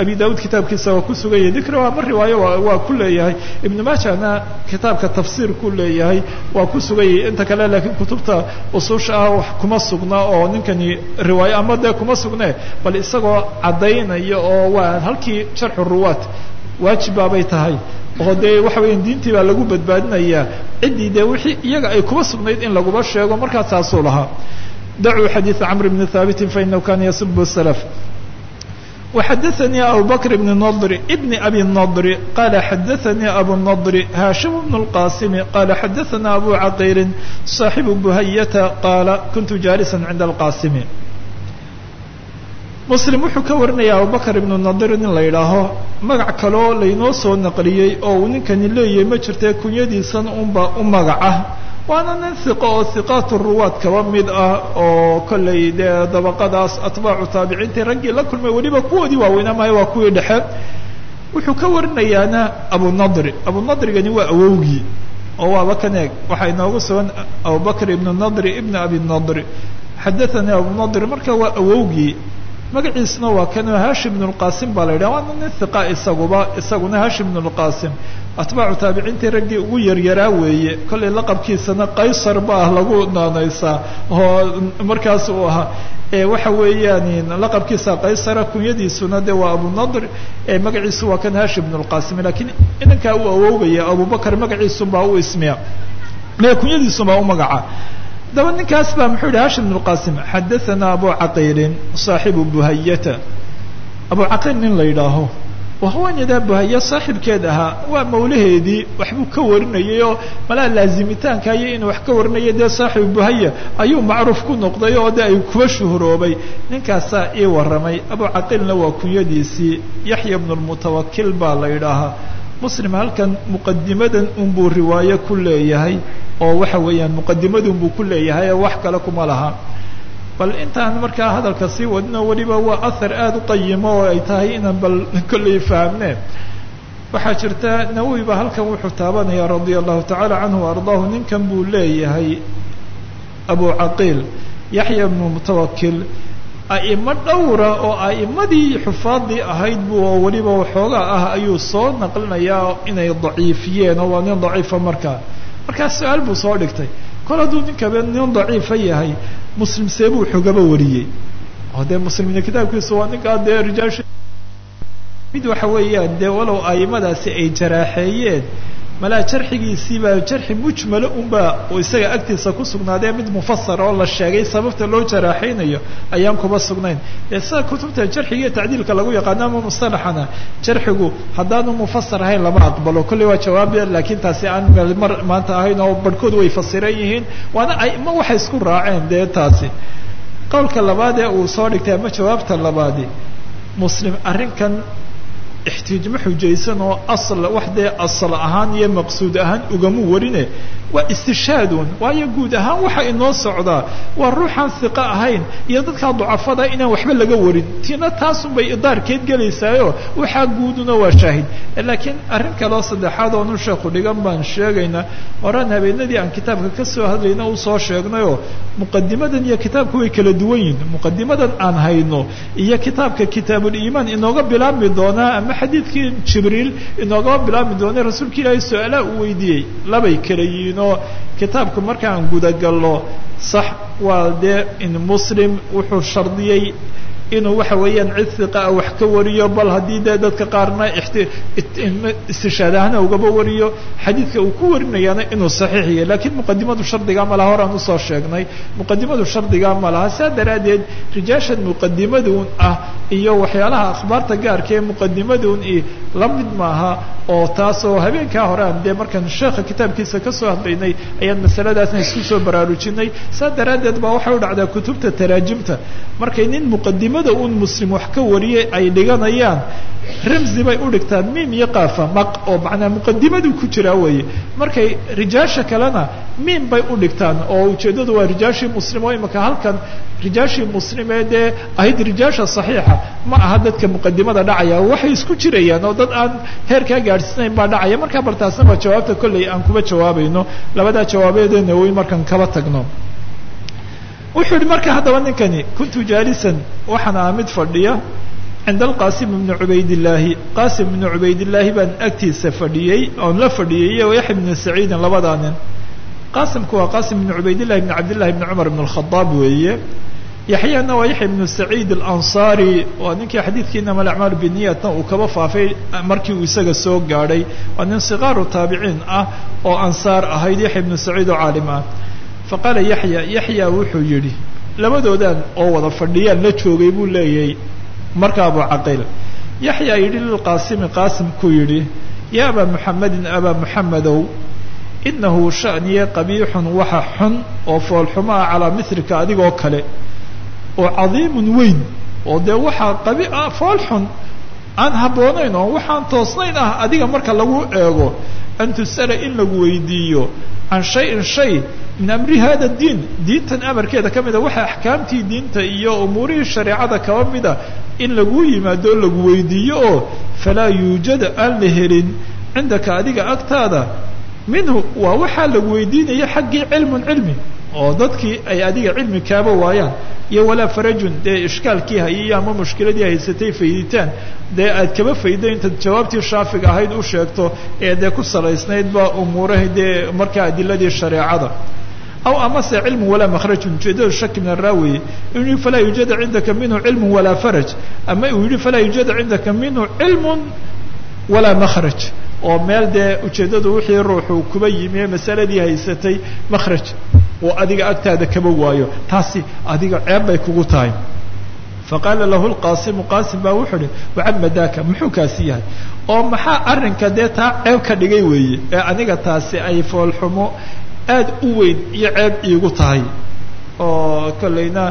abi daud kitaabkiisa waa ku sugan yahay dikri ama riwaayo waa ku leeyahay. Ibnu maajana kitaabka tafsiir ku leeyahay waa ku sugan yahay inta kale laakiin kutubta ususha ah wax kuma sugna oo ninkani riwaayo ama dee kuma sugne bal isagoo caddaynaya oo waa halkii jarxu ruwaat waajib baabay tahay oo dee waxa weya diintii baa lagu badbaadinayaa ciddii dee wixii iyaga ay kuma sugnayd in laguma sheego markaa saasuu lahaa dacuu xadiiثa cmr bni haabiti fainahu kana yasubu slf وxadaثnي abu bkr بn نضr بn abi النضr qala xadaثnي abu النضr hashim بن الqاsim qala xadaثna abu caqيri صاaxibu buhayata qala kuntu jaalisa cinda الqاsim muslim wuxuu ka warinaya abubakr ibnu nadir nin la yidhaaho magac kaloo laynoo soo naqliyey oo uu ninkani leeyahay ma jirtee kunyadiisan unba u magaca. Waana nin hiqo oo hiqaat ruwaad kaba mid ah oo kollay dee dabaqadaas atbaacu taabiciintii raggii la kulmay weliba kuwoodii waaweynaa maayo waa kuwii dhexe. Wuxuu ka warinayaana abunadri abunadrigani waa awowgii oo waaba kan eeg waxaa inoogu sugan abubakr ibnu nadri ibn abi nadri xadathanii abunadri marka waa awowgii magaciisuna waa kan hashim ibn lqasim baa la yidhaha waana nin hiqa isaguba isaguna hashim ibn lqasim atbaacu taabiciintii raggii ugu yaryaraa weeye. Kollay laqabkiisana qaysar ba ah lagu naanaysaa oo markaas uu ahaa. Waxa weeyaan laqabkiisa qaysara kunyadiisuna de waa abunadr magaciisu waa kan hashim ibn lqasim lakiin inankaa uu awoogaya abubakr magaciisunbaa u ismiya. Kunyadiisunbaa u magaca daba ninkaas baa muxuu yihi hashim ibn lqasim xadathana abu caqiilin saaxibu buhayata. Abu caqiil nin la yidhaaho haweeneydaa buhaya saaxibkeed ahaa waa mawlaheedii waxbuu ka warinayay oo malaa laazimitaanka iyo inuu wax ka warinaya dee saaxibu buhaya ayuu macruuf ku noqday oo de ay kuba shuhuroobay ninkaasaa ii warramay abu caqiilna waa kunyadiisii yaxya bnu lmutawakil baa la yidhaahaa muslim halkan muqadimadan unbuu riwaayo ku leeyahay oo waxa weeyaan muqadimadun buu ku leeyahay wax kale kuma laha. Bal intaan markaa hadalka sii wadino weliba waa ahar aada u qayimo oo ay tahay inaan bal kolley fahamne waxaa jirta nawowi ba halkan wuxuu taabanaya radia allahu tacaala canhu ardaahu ninkan buu leeyahay abu caqiil yaxya bnu mutawakil a'imo dhowra oo a'imadii xufaadii ahayd oo weliba waxoogaa ah ayuu soo naqlinayaa inay daciifiyeen oo waa nin daciifa markaa. Markaas su'aal buu soo dhigtay. Kol hadduu ninkaba nin daciifa yahay muslim seebuu xogaba wariyey. Oo dee muslimna kitaabkiisu waa ninkaa dee rijaashi mid waxa weeyaan dee walow a'imadaasi ay jaraaxeeyeen malaa jarxigiisiibaa jarxi mujmala unbaa uu isaga agtiisa ku sugnaadee mid mufasar oo la sheegay sababta loo jaraaxaynayo ayaan kuba sugnayn. Ee sida kutubta jarxiga iyo tacdiilka lagu yaqaano ama mustalaxana jarxigu haddaanu mufasar ahayn lama aqbalo. Kolley waa jawaab laakiin taasi aan mar maanta ahayn oo barhkood way fasiran yihiin. Waana aima waxay isku raaceen dee taasi? Qowlka labaad ee uu soo dhigtay ama jawaabta labaadi? Muslim arrinkan ixtiij ma xujaysan oo asl wax dee asal ahaan iyo maqsuud ahaan ugamu warine waa istishaadun waayo guud ahaan waxa inoo socdaa waa ruuxaan hiqo ahayn iyo dadkaa ducafada inaan waxba laga warin tina taasun bay idaarkeed gelaysaayo waxaa guuduna waa shaahid laakiin arrin kaleo saddexaad oonu sheekhu dhigan baan sheegaynaa horaan habeenadii aan kitaabka ka soo hadlayna u soo sheegnayoo muqadimadan iyo kitaabka way kala duwan yihiin muqadimadan aan hayno iyo kitaabka kitaabuliimaan inooga bilaabmi doonaa ama xadiidkii jibriil inoogaba bilaabmi doona rasuulka ilaahay su'aalaa uu weydiiyey labay kala yihiin oo kitaabku markaan gudagallo sax waa dee in muslim wuxuu shardiyey inuu waxa weeyaan cid hiqa a wax ka wariyo bal haddii dee dadka qaarna istishaad ahana ugaba wariyo xadiidka uu ku warinayaana inuu saxiix yahay. Lakiin muqadimadu shardigaa ma laha horaan u soo sheegnay muqadimadu shardigaa ma laha saa daraaddeed rijaashan muqadimadun ah iyo waxyaalaha akhbaarta gaarka ee muqadimadun i la mid maaha oo taas oo habeenkaa hore dee markaan sheekha kitaabkiisa ka soo hadlaynay ayaan masaladaasna isku soo baraarujinay. Saa daraaddeed baa waxay u dhacdaa kutubta taraajimta. Markay nin muqadimada un muslim wax ka wariyay ay dhiganayaan. Ramzi bay u dhigtaan miim iyo kaafa maq oo macnaa muqadimadu ku jiraa weeye. Markay rijaasha kalena miim bay u dhigtaan oo ujeeddadu waa rijaashii muslim oo imika halkan. Rijaashii muslim ee dee ahayd rijaasha saxiixa. Ma aha dadka muqadimada dhacaya waxay isku jirayaan oo dad aan heerkaa gaadhsiinayn baa dhacaya. Markaa bartaasna waa jawaabta kolley aan kuba jawaabayno. Labadaa jawaabeedee nawowi markaan kaba tagno wuxuu yihi marka haddaba ninkani kuntu jaalisan waxaan aha mid fadhiya cinda alqasim bni cubaydillaahi. Qasim bni cubaydillaahi baan agtiisa fadhiyey oon la fadhiyey iyo yaxya bni saciidin labadaa nin. Qasimku waa qasim bni cubaydillahi bni cabdillahi bni cumar bn alkhadaab weeye. Yaxyana waa yaxya bnu saciid alansaari waa ninkii xadiidkii inama alacmaal biniyatna uu kaba faafay markii uu isaga soo gaadhay. Waa nin sikaaru taabiciin ah oo ansaar ahayd yaxya bnu saciid oo caalim ah faqaala yaxya yaxya wuxuu yidhi labadoodaan oo wada fadhiyaan la joogay buu leeyahay marka abu caqiil yaxyaa yidhi lilqaasimi qaasimkuu yidhi ya abaa muxamedin abaa muxamedow inahu shaniye qabiixun waxa xun oo foolxumo ah calaa milika adigoo kale oo cadiimun weyn oo dee waxaa qabi ah fool aan habboonayn oo waxaan toosnayn ah adiga marka lagu eego an tus'ala in lagu weydiiyo can shayin shay min amri hada diin. Diintan amarkeeda ka mida waxa axkaamtii diinta iyo umuurihii shareecada kaba mida in lagu yimaado lagu weydiiyo oo falaa yuujada aan la helin cindaka adiga agtaada. Minhu waa waxaa lagu weydiinaya xaggii cilmun cilmi oo dadkii ay adiga cilmi kaaba waayaan iyo walaa farajun dee ishkaalkii hayay ama mushkiladii haysatay fayditaan. Dee aad kaba faydo intaad jawaabtii shaafiga ahayd u sheegto ee dee ku salaysnaydba umuuraha dee markaa adiladii shareecada. Aw amase cilmu walaa makhrajun ujeedada shaki min araawi inuu yihi falaa yuujada cindaka minhu cilmu walaa faraj. Ama uu yihi falaa yuujada cindaka minhu cilmun walaa makhraj. Oo meel dee ujeeddadu wixii ruuxu kuba yimi ee masaladii haysatay makhraj oo adiga agtaada kaba waayo. Taasi adiga ceeb bay kugu tahay. Faqaala lahu lqaasimu qaasim baa wuxuu uhi wacamadaaka muxuu kaasi yahay? Oo maxaa arrinka dee taa ceeb ka dhigay weeye? Ee aniga taasi ay foolxumo aad u weyn iyo ceeb iigu tahay. Oo kolleyna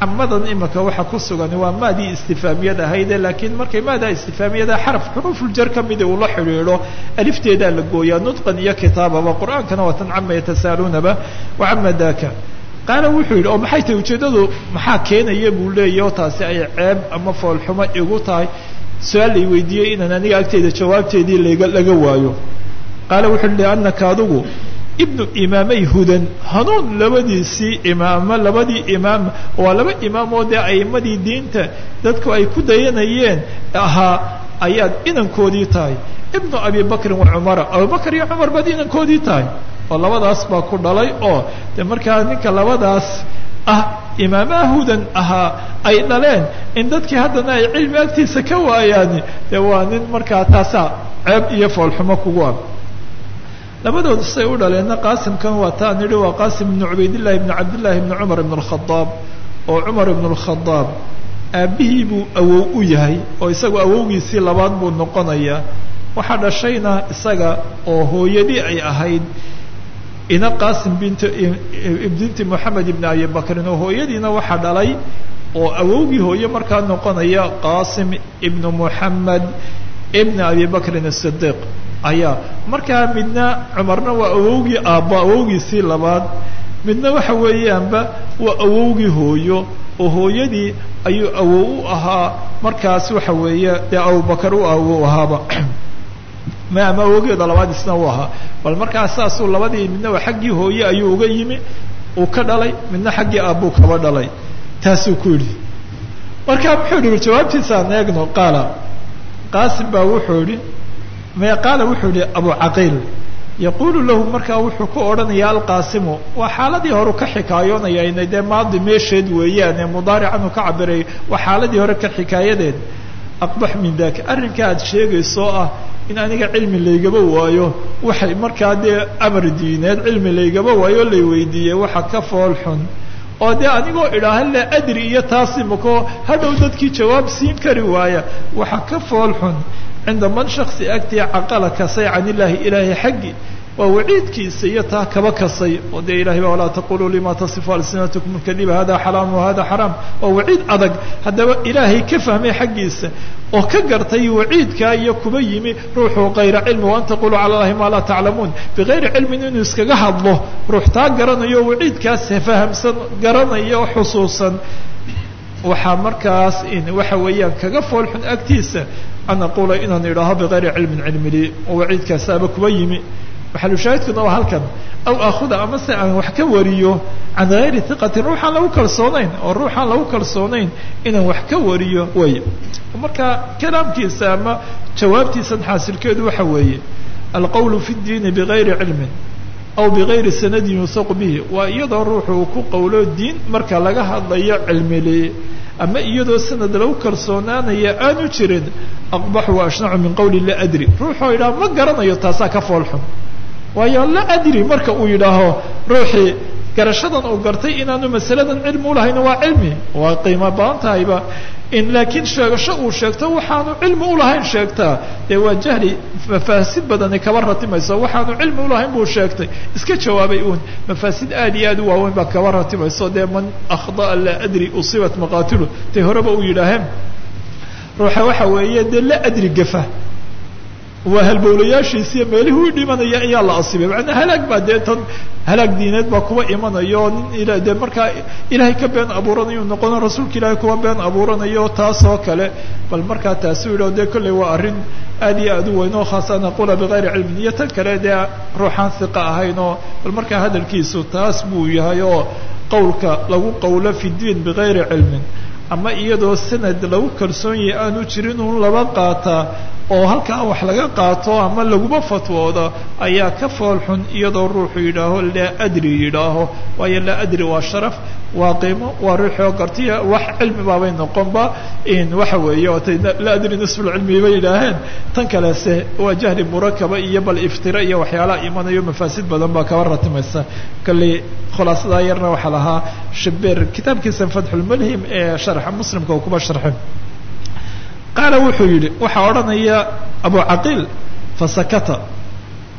camadan imika waxa ku sugan waa maadii istifaamiyad ahayde laakiin markay maadaa istifaamiyada xaraf xuruufuljar ka mida uu la xidhiidho alifteedaa la gooyaa nudqan iyo kitaababa qur'aankana waa tan cama yatasaaluunaba wacama daaka. Qaala wuxuu yidhi oo maxay tahay ujeeddadu maxaa keenaya buu leeyahy oo taasi ay ceeb ama foolxumo igu tahay? Su'aal lay weydiiyey inaan aniga agteeda jawaabteedii laga waayo. Qaala wuxuu liannaka adigu ibnu imaamay hudan hanuun labadiisii imaamo labadii imaam waa laba imaam oo dee a'imadii diinta dadku ay ku dayanayeen ahaa ayaad inankoodii tahay. Ibnu abi bakrin wa cumara abubakr iyo cumar baad inankoodii tahay. Oo labadaas baa ku dhalay oo de markaa ninka labadaas ah imaamaha hudan ahaa ay dhaleen. In dadkii haddana ay cilmi agtiisa ka waayaani dee waa nin markaa taasaa ceeb iyo foolxumo kugu ah labadoodu say u dhaleenna qaasimkan waa taa nidhi waa qaasim ibnu cubaydillahi ibnu cabdillahi ibnu cumar ibn alkhadaab oo cumar ibn alkhadaab aabbihii buu awow u yahay oo isagu awowgiisii labaad buu noqonayaa. Waxaa dhashayna isaga oo hooyadii ay ahayd ina qaasim bint binti moxamed ibn abi bakrin oo hooyadiina waxaa dhalay oo awowgii hooye markaa noqonaya qaasim ibnu moxamed ibn abi bakrin asidiiq ayaa markaa midna cumarna waa awowgii aabbo awowgiisii labaad. Midna waxa weeyaanba waa awowgii hooyo. Oo hooyadii ayuu awow u ahaa. Markaas waxa weeye dee abubakar u awow ahaaba. Ama awowgeeda labaad isna u ahaa. Bal markaa saasuu labadii midna waa xaggii hooye ayuu uga yimi. Uu ka dhalay midna xaggii aabbuu kaba dhalay. Taasuu ku yidhi. Markaa muxuu yihi jawaabtiisaan eegno qaala qaasim baa wuxuu yihi maya qaala wuxuu yihi abu caqiil yaquulu lahu markaa wuxuu ku odhanaya alqaasimu waa xaaladii hore ka xikaayoonaya inay dee maadi meesheed weeyaane mudaarican uu ka cabiray waa xaaladii hore ka xikaayadeed. Aqbax min daka arrinka aad sheegaysoo ah in aniga cilmi laygaba waayo waxay markaa dee amar diineed cilmi laygaba waayo lay weydiiyey waxa ka fool xun oo dee anigoo idhaaha le adri iyo taasimako hadhow dadkii jawaab siin kari waaya. Waxa ka fool xun cinda man shaksi agtii caqala kasay can illaahi ilaahay xaggi waa waciidkiisa iyo taa kaba kasay oo dee ilahay ba walaa taquluu lima tasifu alsinatkum lkadiba hada xalaam wahada xaraam. Waa waciid adag. Haddaba ilaahay ka fahmay xaggiisa oo ka gartay waciidkaa iyo kuba yimi ruuxu kayra cilmi waan taquluu cala allahi maa laa taclamuun. Bikayri cilmin inuu iskaga hadlo ruux taa garanayo waciidkaas fahamsan garanaya xusuusan. Waxaa markaas waxa weeyaan kaga foolxun agtiisa an aquula inaan idhaaho bikayri cilmin cilmili oo waciidkaasaaba kuba yimi maxalushaahidkuna waa halkan. Aw aahuda ama aan wax ka wariyo can gayri hiqatin ruuxaan lagu kalsoonayn oo ruuxaan lagu kalsoonayn inaan wax ka wariyo way marka kalaamkiisa ama jawaabtiisan xaasilkeedu waxa weeye alqowlu fi ddiini bigayri cilmin aw bigayri sanadin yusaqu bihi. Waa iyadoo ruuxu uu ku qowlo diin marka laga hadlayo cilmili ama iyadoo sanad lagu kalsoonaanaya aanu jirin aqbaxu wa ashnacu min qowli la adri. Ruuxoo yidhaha ma garanayo taasaa ka foolxun waayo la adri marka uu yidhaaho ruuxii garashadan uu gartay inaanu masaladan cilmi ulahayn waa cilmi. Waa qiimo badan tahayba. In laakiin sheegasho uu sheegto waxaanu cilmi ulahayn sheegtaa dee waa jahli mafaasid badani kaba ratimayso waxaanu cilmi ulahayn buu sheegtay. Iska jawaabay uun mafaasid aad iyo aad u waaweyn baa kaba ratimayso. Dee man akhda'a laa adri usibat maqaatilu. Tay horeba uu yidhaaheen ruuxa waxa weeye dee la adri gafa waa halbowlayaashiisiiyo meelihii u dhimanaya ayaa la asibay macnaa halaag baa dee tan halaag diineed baa kuwa imanayo nin ila dee markaa ilaahay ka been abuuranayo noqono rasuulka ilaahay kuwa been abuuranayo taas oo kale bal markaa taasuu yidhao dee kolley waa arrin aad iyo aad u weyn oo khaasa an aqula bigayri cilmin. Iyo tan kale dee ruuxaan hiqa ahayn oo bal markaa hadalkiisu taas buu yahay oo qowlka lagu qowlo fi diin bigayri cilmin. Ama iyadoo sanad lagu kalsoon yahay aanu jirin uun laba qaataa oo halkaa wax laga qaato ama laguma fatwoodo ayaa ka fool iyadoo ruuxu yidhaaho laa adri yidhaaho. Waayo laa adri waa sharaf waa qiimo waa ruuxoo gartiya wax cilmi baabay noqonba waxa weeye oo tay laa adri nisfulcilmi bay yidhaaheen tan kalese waa jahli murakaba iyo bal iftira iyo waxyaalaha imanayo mafaasid badan baa kaba ratimaysa. Kalley khulaasadaa yarna waxaa lahaa shabeer kitaabkiisa fatxulmulhim ee sharxa muslimka uu kuba sharxin qaala wuxuu yidhi waxaa odhanaya abu caqiil fasakata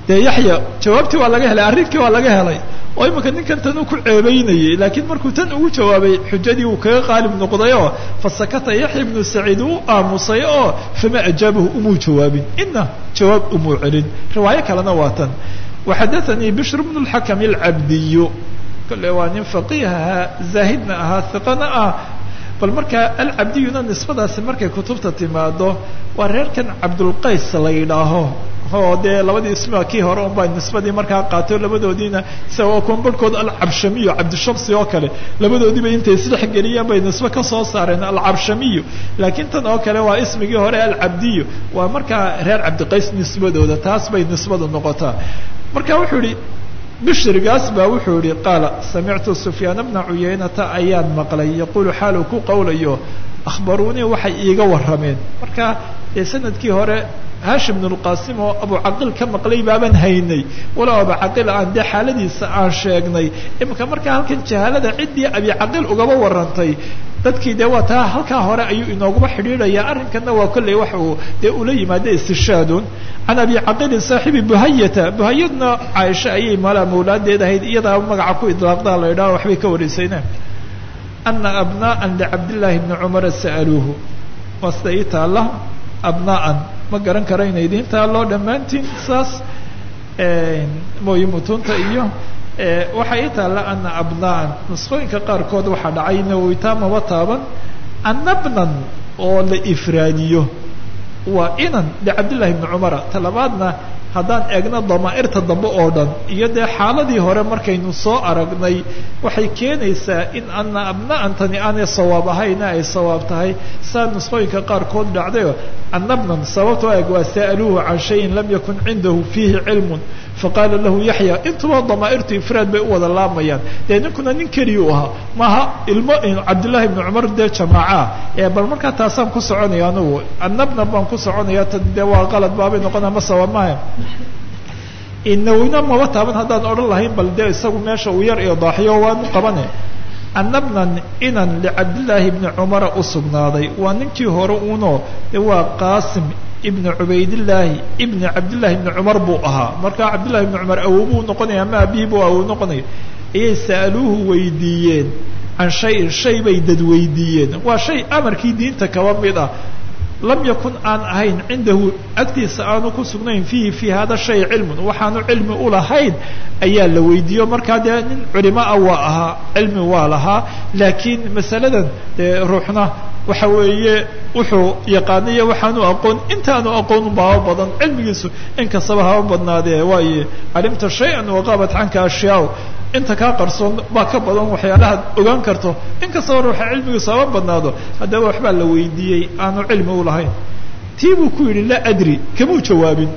dee yaxya jawaabtii waa laga helay arrinkii waa laga helay. Oo imika ninkan tan uu ku ceebeynayay laakiin markuu tan ugu jawaabay xujadii uu kaga qaalib noqday oo fasakata yaxya ibnu saciid uu aamusay oo fama ajaabahu umuu jawaabin. Ina jawaab umuu celin. Riwaayo kalena waa tan. Waxadaanii bishr bnu lxakam alcabdiyu. Kole waa nin faqiih ahaa zaahidna ahaa hiqana ah bal markaa alcabdiyuna nisbadaasi markay kutubta timaado waa reerkan cabdulqays la yidhaaho. Oo dee labadii isma kii hore un baa nisbadii markaa qaato labadoodiina isagoo kuwan barhkood alcabshamiyo cabdishamsi oo kale. Labadoodiiba intay isdhex geliyeen bay nisbe ka soo saareen alcabshamiyo laakiin tan oo kale waa ismigii hore alcabdiyo waa markaa reer cabdiqays nisbadooda taas bay nisbadu noqotaa. Marka wuxuu yihi bishrigaas baa wuxuu yihi qaala samictu sufyaan bna cuyaynata ayaan maqlay. Yaquulu xaal uu ku qowlayo akhbaruunii waxay iiga warrameen. Marka dee sannadkii hore hashim bn lqasim oo abu caqiil ka maqlay baaban haynay. Walow abu caqiil aan dee xaaladiisa aan sheegnay. Imika markaa halkan jahaalada ciddii abi caqiil ugaba warantay. Dadkii dee waa taa halkaa hore ayuu inooguba xidhiidhaya. Arrinkanna waa kolley waxa uu dee ula yimaada istishaadun can abi caqiilin saaxibi buhayata buhayadna caaisha ayay malaa mawlaadeed ahayd iyadaa magaca ku idlaaqdaa la idhaha waxbay ka waraysayne ana abnaءa licabdillaahi bni cumara sa'aluuhu. Waa sida ii taalla abnaa'an ma garan kara inay idiin taalloo dhammaantiin saas mooye mutunta iyo waxaa ii taalla ana abnaan nusqooyinka qaarkood waxaa dhacay nawitaa maba taaban. Anabnan oo la ifraadiyo waa inan licabdillahi bni cumara. Talabaadna haddaan eegno damaa'irta dambe oo dhan iyo dee xaaladii hore markaynu soo aragnay waxay keenaysaa in ana abna'antani aanay sawaab ahayna ay sawaab tahay. Saa nusqooyinka qaarkood dhacdayo anabnan sababtoo eeg waa sa'aluuhu can shayin lam yakun cindahu fiihi cilmun faqaala lahu yaxya intuba damaa'irtu ifraad bay u wada laamayaan. Dee ninkuna nin keliyuu ahaa. Maaha ilmo cabdillahi bni cumar dee jamaaca. Ee bal markaa taasaan ku soconaya anugu. Annabna baan ku soconaya dee waa qalad baabay noqona ma sawa maaha. Nawina maba taaban haddaan odhan lahayn bal dee isagu meesha uu yar idaaxiyo waanu qabane. Annabnan inan licabdillaahi bni cumara u sugnaaday. Waa ninkii hore uno waa qaasim ibn cubaydillaahi ibni cabdillahi ibni cumar buu ahaa. Markaa cabdillahi ibni cumar awobuu noqonaya ama abihi buu awow noqonaya. Ayay sa'aluuhu weydiiyeen can shayin shay bay dad weydiiyeen. Waa shay amarkii diinta kaba mid ah lam yakun aan ahayn cindahu agtiisa aanu ku sugnayn fiihi fii hada shay cilmun waxaanu cilmi ulahayn ayaa la weydiiyo. Markaa dee nin culimaa waa ahaa cilmi waa lahaa laakiin masaladan dee ruuxna waxa weeye wuxuu yaqaanaya waxaanu aqoon intaanu aqoon baaba badan cilmigiisu inkastaba haba badnaadee waaye calimta shay-an waqaabat canka ashyaa inta kaa qarsoon baa ka badan waxyaalahaad ogaan karto inkastaba ruuxa cilmigiisu haba badnaado haddaba waxbaa la weydiiyey aanu cilmi ulahayn tii buu ku yidhi laa adri kamuu jawaabin.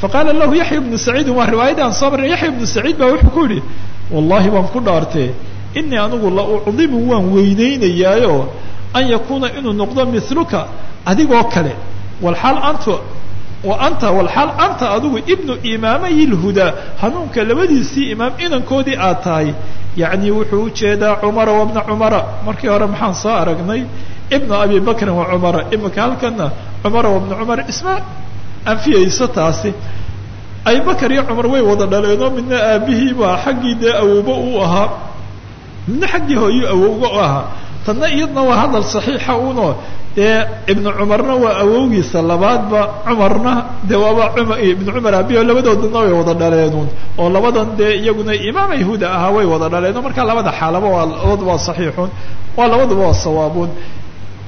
Faqaala lahu yaxya ibnu saciidin waa riwaayadii aan soo marnay yaxya ibnu saciid baa wuxuu ku yidhi wallahi waan ku dhaartee inii anigu la ucdimu waan weynaynayaayo an yakuuna inuu noqdo miluka adigoo kale. Walxaal antu wa anta walxaal anta adigu ibnu imaamay lhudaa hanuunka labadiisii imaam inankoodii aad tahay yacni wuxuu u jeedaa cumara wabna cumara. Markii hore maxaan soo aragnay ibnu abi bakrin wa cumara imika halkana cumara wabna cumar isma anfiyayso taasi. Abibakar iyo cumar way wada dhaleenoo midna aabihiibaa xaggii dee awowba uu ahaa. Midna xaggii hooyu awowga u ahaa. Tanna iyadna waa hadal saxiixa uno dee ibnu cumarna waa awowgiisa labaadba cumarna dee waaba cumar ibnu cumar aabihi o labadoodana way wada dhaleenuun oo labadan dee iyaguna imaam yahuuda ahaa way wada dhaleen markaa labada xaalaba waa labaduba waa saxiixun waa labaduba waa sawaabuun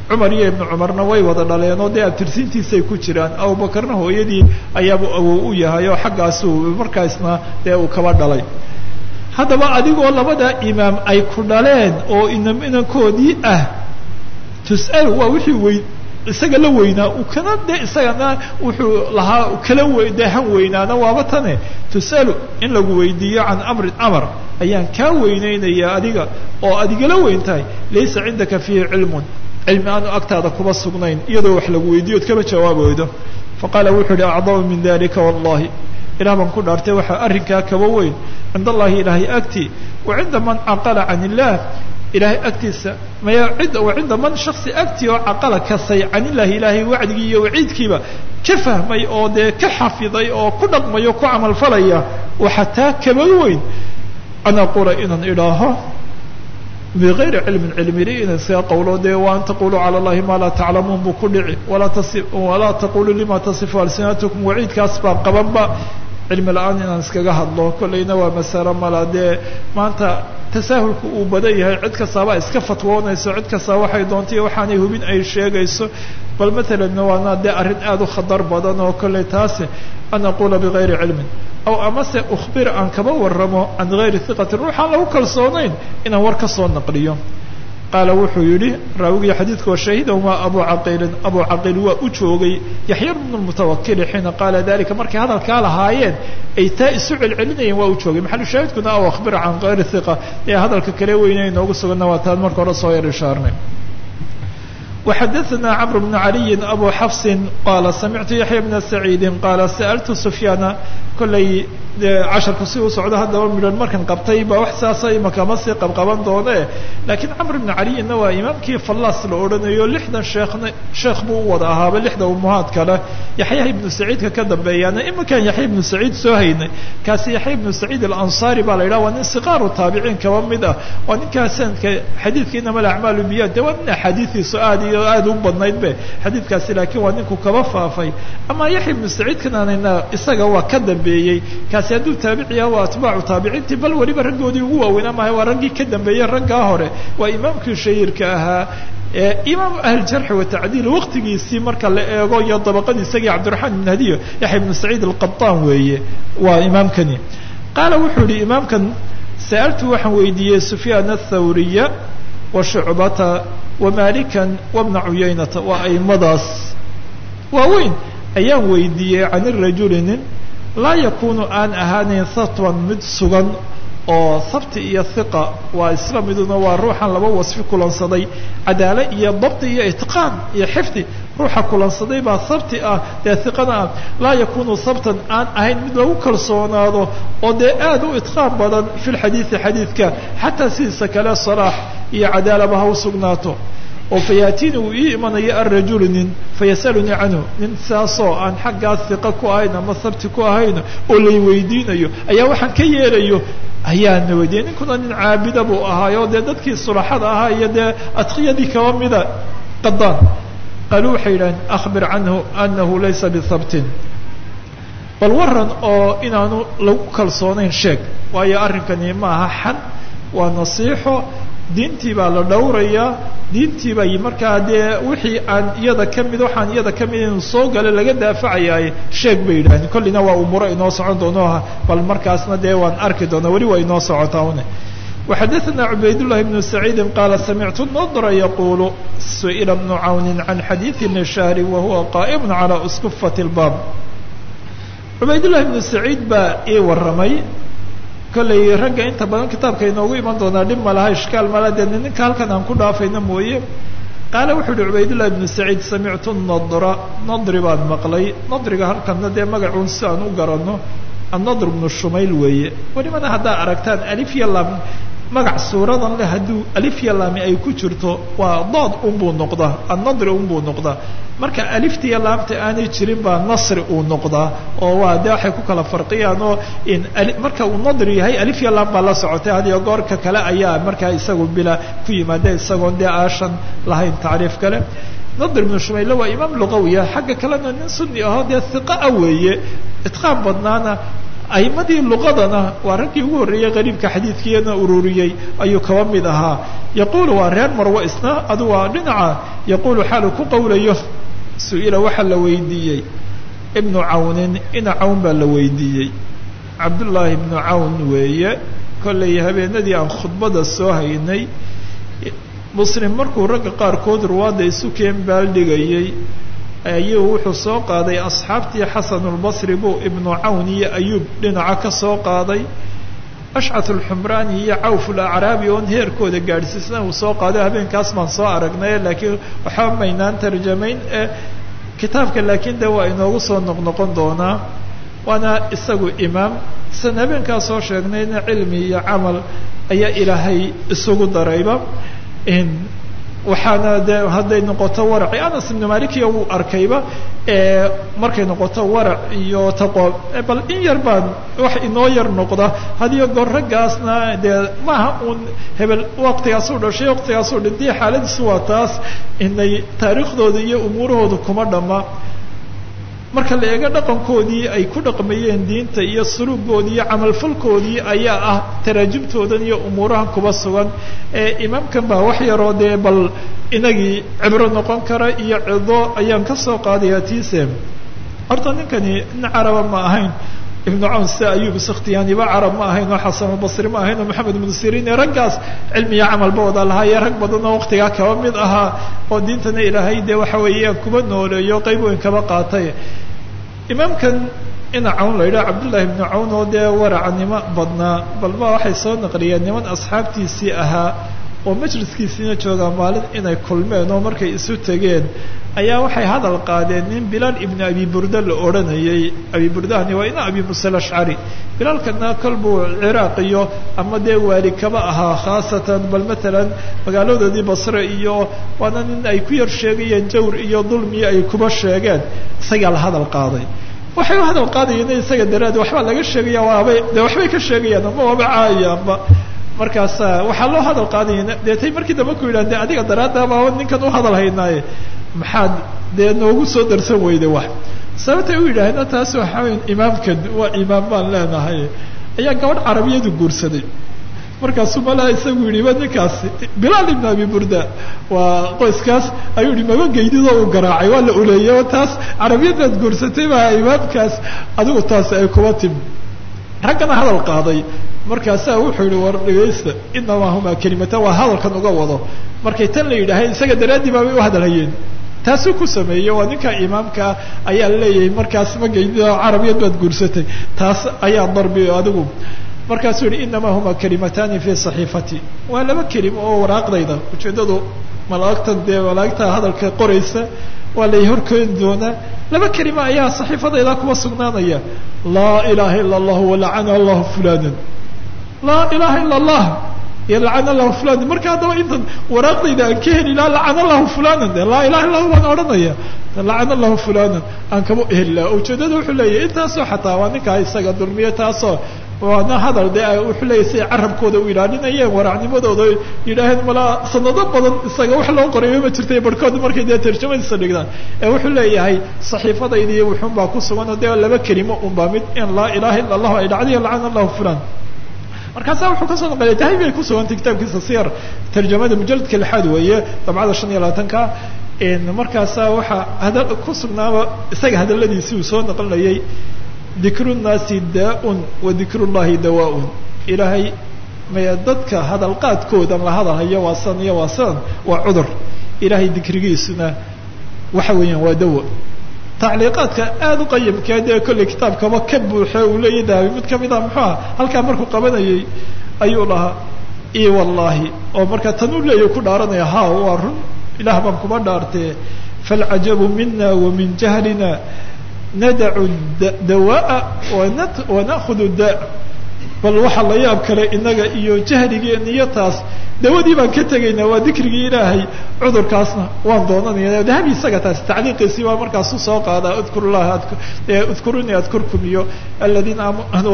cumar iyo ibnu cumarna way wada dhaleenoo dee abtirsiintiisay ku jiraan. Abubakarna hooyadii ayaaba awow u yahay oo xaggaasu markaasna dee uu kaba dhalay. Haddaba adigoo labada imaam ay ku dhaleen oo inam inankoodii ah tus'al waa wixii weyn isaga la weynaa kana de isagana wuxuu lahaa kala dee han weynaana waaba tane. Tus'alu in lagu weydiiyo can amrin amar ayaan kaa weyneynaya adiga oo adigala weyn tahay. Laysa cindaka fiihi cilmun cilmi aanu agtaada kuma sugnayn iyadoo wax lagu weydiiyo od kama jawaabaydo faqaala wuxuu yihi acdamu min dalika wallahi. Ilah baan ku dhaartay waxaa arrinkaa kaba weyn. Cind allahi ilaahay agtii wa cinda man caqala can illah ilahay agtiisa maya wa cinda man shaksi agtii oo caqala kasay can illahi ilaahay wacdigii iyo waciidkiiba. Ka fahmay oo dee ka xafiday oo ku dhaqmayo ku camalfalaya waxaa taa kaba weyn. An aqula inaan idhaaho bikayri cilmin cilmili inay siga qowlo dee waan taquluu cala allahi maa laa taclamuun buu ku dhici walaa taquluu lima tasifu alsinatukum waciidkaas baa qabanba cilmi la'aan inaan iskaga hadlo kollayna waa masalo mala dee maanta tasaahulku uu badan yahay. Cid kastaaba iska fatwoonayso cid kastaa waxay doontay waxaanay hubin ay sheegayso. Bal matalan waana dee arrin aada u khatar badan oo kollay taasi an aqula bigayri cilmin. Aw amase ukhbir aan kaba waramo can gayri hiqatin ruuxaan lagu kalsoonayn inaan war ka soo naqliyo qaala wuxuu yidhi raawigii xadiidka wa shahidahumaa abu caqiilin abu caqiil waa u joogay yaxya bnu mutawakili xiina qaala dalika markay hadalkaa lahaayeen ay taa isu celcelinayeen waa u joogay. Maxalu shaahidkuna aw akhbir can gayri hiqa ee hadalka kale weyne inoogu suganna waa taan marka hore soo yar ishaarnay وxadثna cمر بن علي أbو xفص qال سمعت يحيى بن سعيد qال سألت سفyاaن kollay casharku si uu socdo haddaba midhan markan qabtay ba wax saasa imaka ma sii qabqaban doone lakiin cمر بن عليna waa imaamkii falas la odhanayo lixdan sheekhna sheekh buu u wada ahaaba lixda umuhaad kale yaxya ibnu saciidka ka dambeeyaana iminkan yaxya ibnu saciid soo haynay kaasi yaxya ibnu saciid alanصari baa la yidhaha waa nin siqaaru taabiciin kaba mid ah waa ninkaa sanadka xadiidka inama alacmaalu biya de waa nin axaadiidiisu aad iyo aad u badnayd be xadiidkaasi laakiin waa ninku kaba faafay. Ama yaxya ibnu saciid kananayna isaga waa ka dambeeyey. Kaasi hadduu taabiciya waa atbaacu taabiciintii bal weliba raggoodii ugu waaweynaa mahay waa raggii ka dambeeyey raggaa hore. Waa imaamkii shahiirka ahaa imaamu ahlijarxi watacdiil waqtigiisii marka la eego iyo dabaqadii isagii cabdiraxmaan ibn hadiyo yaxya ibnu saciid alqataan weeye waa imaamkani. Qaala wuxuu yihi imaamkan sa'altu waxaan weydiiyey sufyaan athawriya wa shucbata wa malikan wabna cuyaynata waa aimadaas waaweyn ayaan weydiiyey can irajuli nin laa yakunu aan ahaaneyn satwan mid sugan oo sabti iyo hiqa waa isla miduna waa ruuxan laba wasfi kulansaday cadaalo iyo dabti iyo itqaan iyo xifdi ruuxa kulansaday baa sabti ah dee hiqana ah. Laa yakunu sabtan aan ahayn mid lagu kalsoonaado oo dee aad u itqaan badan fi lxadiidi xadiidka xataa sidiisa kale salaax iyo cadaalaba ha u sugnaato oo fayaatiini uu ii imanayo arajulu nin fayasalunii canhu nin saasoo aan xaggaas hiqa ku ahayn ama sabti ku ahayn oo lay weydiinayo ayaa waxaan ka yeelayo ayaana weydiiyay ninkuna nin caabida buu ahaayo dee dadkii sulaxada ahaa iyo dee adqiyadii kaba mida qadaan qaaluu waxay yidhaheen akhbir canhu anahu laysa bisabtin bal waran oo inaanu lagu kalsoonayn sheeg waayo arrinkani maaha xan waa nasiixo diintii baa la dhowrayaa diintii bay markaa dee wixii aan iyada kamid waxaan iyada kamid inuu soo galo laga daafacayaaye sheeg bay yidhahdeen kollina waa umuuro inoo socon doono bal markaasna dee waan arki doonaa weli waa inoo socotaa une وxadثna عubayd للhi بن سعيid qال سمعت النضر يقول سئل بن عون عن xadيiث النشhاr وهuوa قائم على اسكفة الباب عubayd للhi بن سعيid baa ii waramay kollay ragga inta badan kitaabka inoogu iman doonaa dhib ma laha ishkaal mala dee ninka halkan aan ku dhaafayna mooye. Qaala wuxuu uhi cubaydullahi ibnu saciid samictu nadra nadri baan maqlay. Nadriga halkana dee magacuun si aan u garanno. Annadr bnu shumayl weeye. Welibana haddaa aragtaan alif iyo lam magac suuradan leh hadduu alif iyo laami ay ku jirto waa dood unbuu noqdaa annadri unbuu noqdaa. Marka alifta iyo laamta aanay jirin baa nasri uu noqdaa oo waa de waxay ku kala farqiyaan oo marka uu nadri yahay alif iyo laam baa la socotay hadiyo goorka kale ayaa markaa isagu bila ku yimaada isagoon dee aashan lahayn tacriif kale. Nadr ibnu shumayle waa imaam luqawiya xagga kalena nin sunni aho dee hiqa a weeye. Itqaan badnaana aimadii luqadana waa raggii ugu horreeyey qariibka xadiidkiina ururiyey ayuu kaba mid ahaa. Yaquulu waa reer marwo isna adu waa dhinaca. Yaquulu xaalu ku qowlayo su'ila waxaa la weydiiyey. Ibnu cawnin ina cawn baa la weydiiyey. Cabdullaahi ibnu cawn weeye kollay habeenadii aan khudbada soo haynay muslim markuu ragga qaarkood ruwaadda isu keen baaldhigayey ayuu wuxuu soo qaaday asxaabtii xasanulbasri buu ibnu cawn iyo ayuub dhinaca ka soo qaaday. Ashcat alxumraani iyo cawf alacraabi oon heerkooda gaadhsiisna uu soo qaaday. Habeenkaas baan soo aragnay laakiin waxba maynaan tarjamayn ee kitaabka laakiin de waa inoogu soo noqnoqon doonaa. Waana isagu imaam. San habeenkaas soo sheegnayna cilmi iyo camal ayaa ilaahay isugu darayba waxaana de hadday noqoto waraci anas ibnu malikiya wuu arkayba markay noqoto warac iyo taqo bal in yar baan wax inoo yar noqda hadiyo goor raggaasna dee maaha uun hebel waqtigaasuu dhashay waqtigaasuu dhintay xaaladiisu waa taas inay taariikhdooda iyo umuurahooda kuma dhamma marka la eego dhaqankoodii ay ku dhaqmayeen diinta iyo suluugoodii iyo camalfalkoodii ayaa ah taraajimtoodan iyo umuurahan kuba sugan. Ee imaamkan baa wax yaroo dee bal inagii cibro noqon kara iyo cido ayaan ka soo qaadaya tiise horta ninkani nin caraba ma ahayn ibnu cawn sida ayub sakhtiyaaniba carab ma ahayn oo xasanulbasri ma ahayn oo maxamed ibnu ee raggaas cilmiya camalba wada lahaa iyo rag badan oo waqtigaa kaba mid ahaa oo diintana ilaahay dee waxa weeyaan kuba nooleeyo qayb weyn kaba qaatay imaamkan ina cawn la yidhaha cabdullahi ibnu cawn oo dee waracnimo badnaa balba waxay soo naqliyeen niman asxaabtiisii ahaa oo majliskiisiina joogaa maalin inay kulmeen oo markay isu tegeen ayaa waxay hadal qaadeen nin bilaal ibnu abi burda la odhanayay. Abi burdahani waa ina abi muuse alashcari bilaalkana kol buu ciraaq iyo ama dee waali kaba ahaa khaasatan bal matalan magaaladoodii basre iyo waana nin ay ku yar sheegayeen jawr iyo dulmi ay kuba sheegeen. Isagaa la hadal qaaday. Waxay u hadal qaadayeen isaga daraadi waxbaa laga sheegaya waabay de waxbay ka sheegayaan ama waaba caayaanba markaasa waxaa loo hadal qaadaya deetay markii dambe ku yidhah de adiga daraadda baaba ninkan u hadal haynaaye maxaad dee noogu soo darsan weyday wax. Sababtay u yidhaahna taas waxaa weya imaamkan waa imaam baan leenahay ayaa gabadh carabiyadu guursaday. Markaasuu malaa isagu yidhi ba ninkaasi bilaal ibn abi burda waa qoyskaas ayuu yihi maba geydidoo uu garaacay waa la uleeyay oo taas carabiyadaad guursatay baa imaamkaas adigu taas ay kuba timi raggana hadal qaaday. Markaasaa wuxuu yihi war dhegaysta inamaa huma kelimatan waa hadalkan uga wado. Markay tan la yidhaahay isaga daraaddii baabay u hadalhayeen taasuu ku sameeyey waa ninka imaamka ayaa leeyahay markaas ma geydida carabiyad baad guursatay. Taas ayaa darbi adigu markaasuu yihi inamaa huma kalimatani fi صaxiifati waa laba kelimo oo waraaqdayda ujeedadu malaagtan dee malaagta hadalka qoraysa waa lay horkeeni doonaa laba kelimo ayaa صaxiifadayda kuwa sugnaanaya laa ilaha ila اllah walacana allahu fulana laa ilaha ila اllah iyo lacana allahu fulana marka haddaba intan waraaqdayda aan ka heli laha lacana allahu fulana de laa ilaha illa baan odhanaya lacana allahu fulana aan kaba heli laha ujeedada wuxuu leeyahy intaasoo xataa waa ninkaa isaga dulmiye taasoo waana hadal de leeyahy siay carabkooda u ilaalinayeen waracnimadooda yidhaaheen malaa sanado badan isaga wax loo qorayo ma jirta barhkood markay dee tarjamadiisa dhigdaan. Ee wuxuu leeyahay saxiifadaydii wuxun baa ku sugan dee laba kelimo unbaa mid in laa ilaha illa allahu ay dhacday lacana allahu fulan markaasaa wuxuu ka soo naqliyay dahabi ay ku sugantay kitaabkiisa siyar tarjamada mujaladka lixaad weeye dabcada shan iyo labaatanka markaasaa waxaa hadal ku sugnaaba isaga hadaladiisii uu soo naqlinayay dikru nnaasi daa-un wa dikru llahi dawaa-un. Ilaahay maya dadka hadalqaadkoodan la hadalhayo waa san iyo waa san waa cudur. Ilaahay dikrigiisuna waxa weeyaan waa dawa. Tacliiqaadka aada u qayimkee dee kitaabkaba ka buuxe uu leeya dahabi mid ka mid ah muxuu ah halkaa markuu qabanayay ayuu lahaa i wallahi oo markaa tan u leeya ku dhaaranaya ha waa run ilaah baan kuma dhaartee falcajabu mina wa min jahlina nadacu dawaa wana'hudu da bal waxaa la yaab kale inaga iyo jahligeena iyo taas baan ka tegaynaa waa dikrigii ilaahay. Cudurkaasna waan doonanaya dahabi isaga taasi tacliiqiisii waa markaasu soo qaadaa udkurllaha udkurunii adkurkum iyo aladiina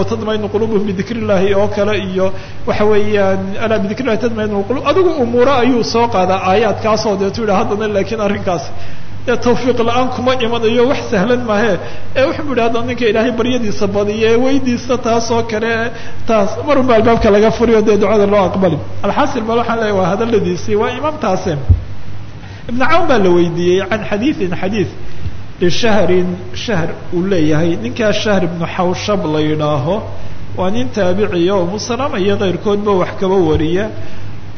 watadmainu qulubuhum bidikr illahi oo kale iyo waxa weeyaan alaa bidikr illahi tadmainu qulub adigu umuuro ayuu soo qaadaa aayaadkaasoo deetu yidha haddana laakiin arrinkaas dee tawfiiq la'aan kuma imanayo wax sahlan mahe ee wuxuu yidhi hadda ninka ilaahay baryadiisa badiye weydiista taas oo kale taas marunba albaabka laga furiyo dee ducada loo aqbali alxaasil bal waxaan leeya waa hadaladiisii waa imaamtaase ibnu cawn baa la weydiiyey can xadiidin xadiid lishahrin shahr uu leeyahay. Ninkaa shahr ibnu xawshab la yidhaaho waa nin taabiciya oo musalama iyo keyrkoodba wax kaba wariya.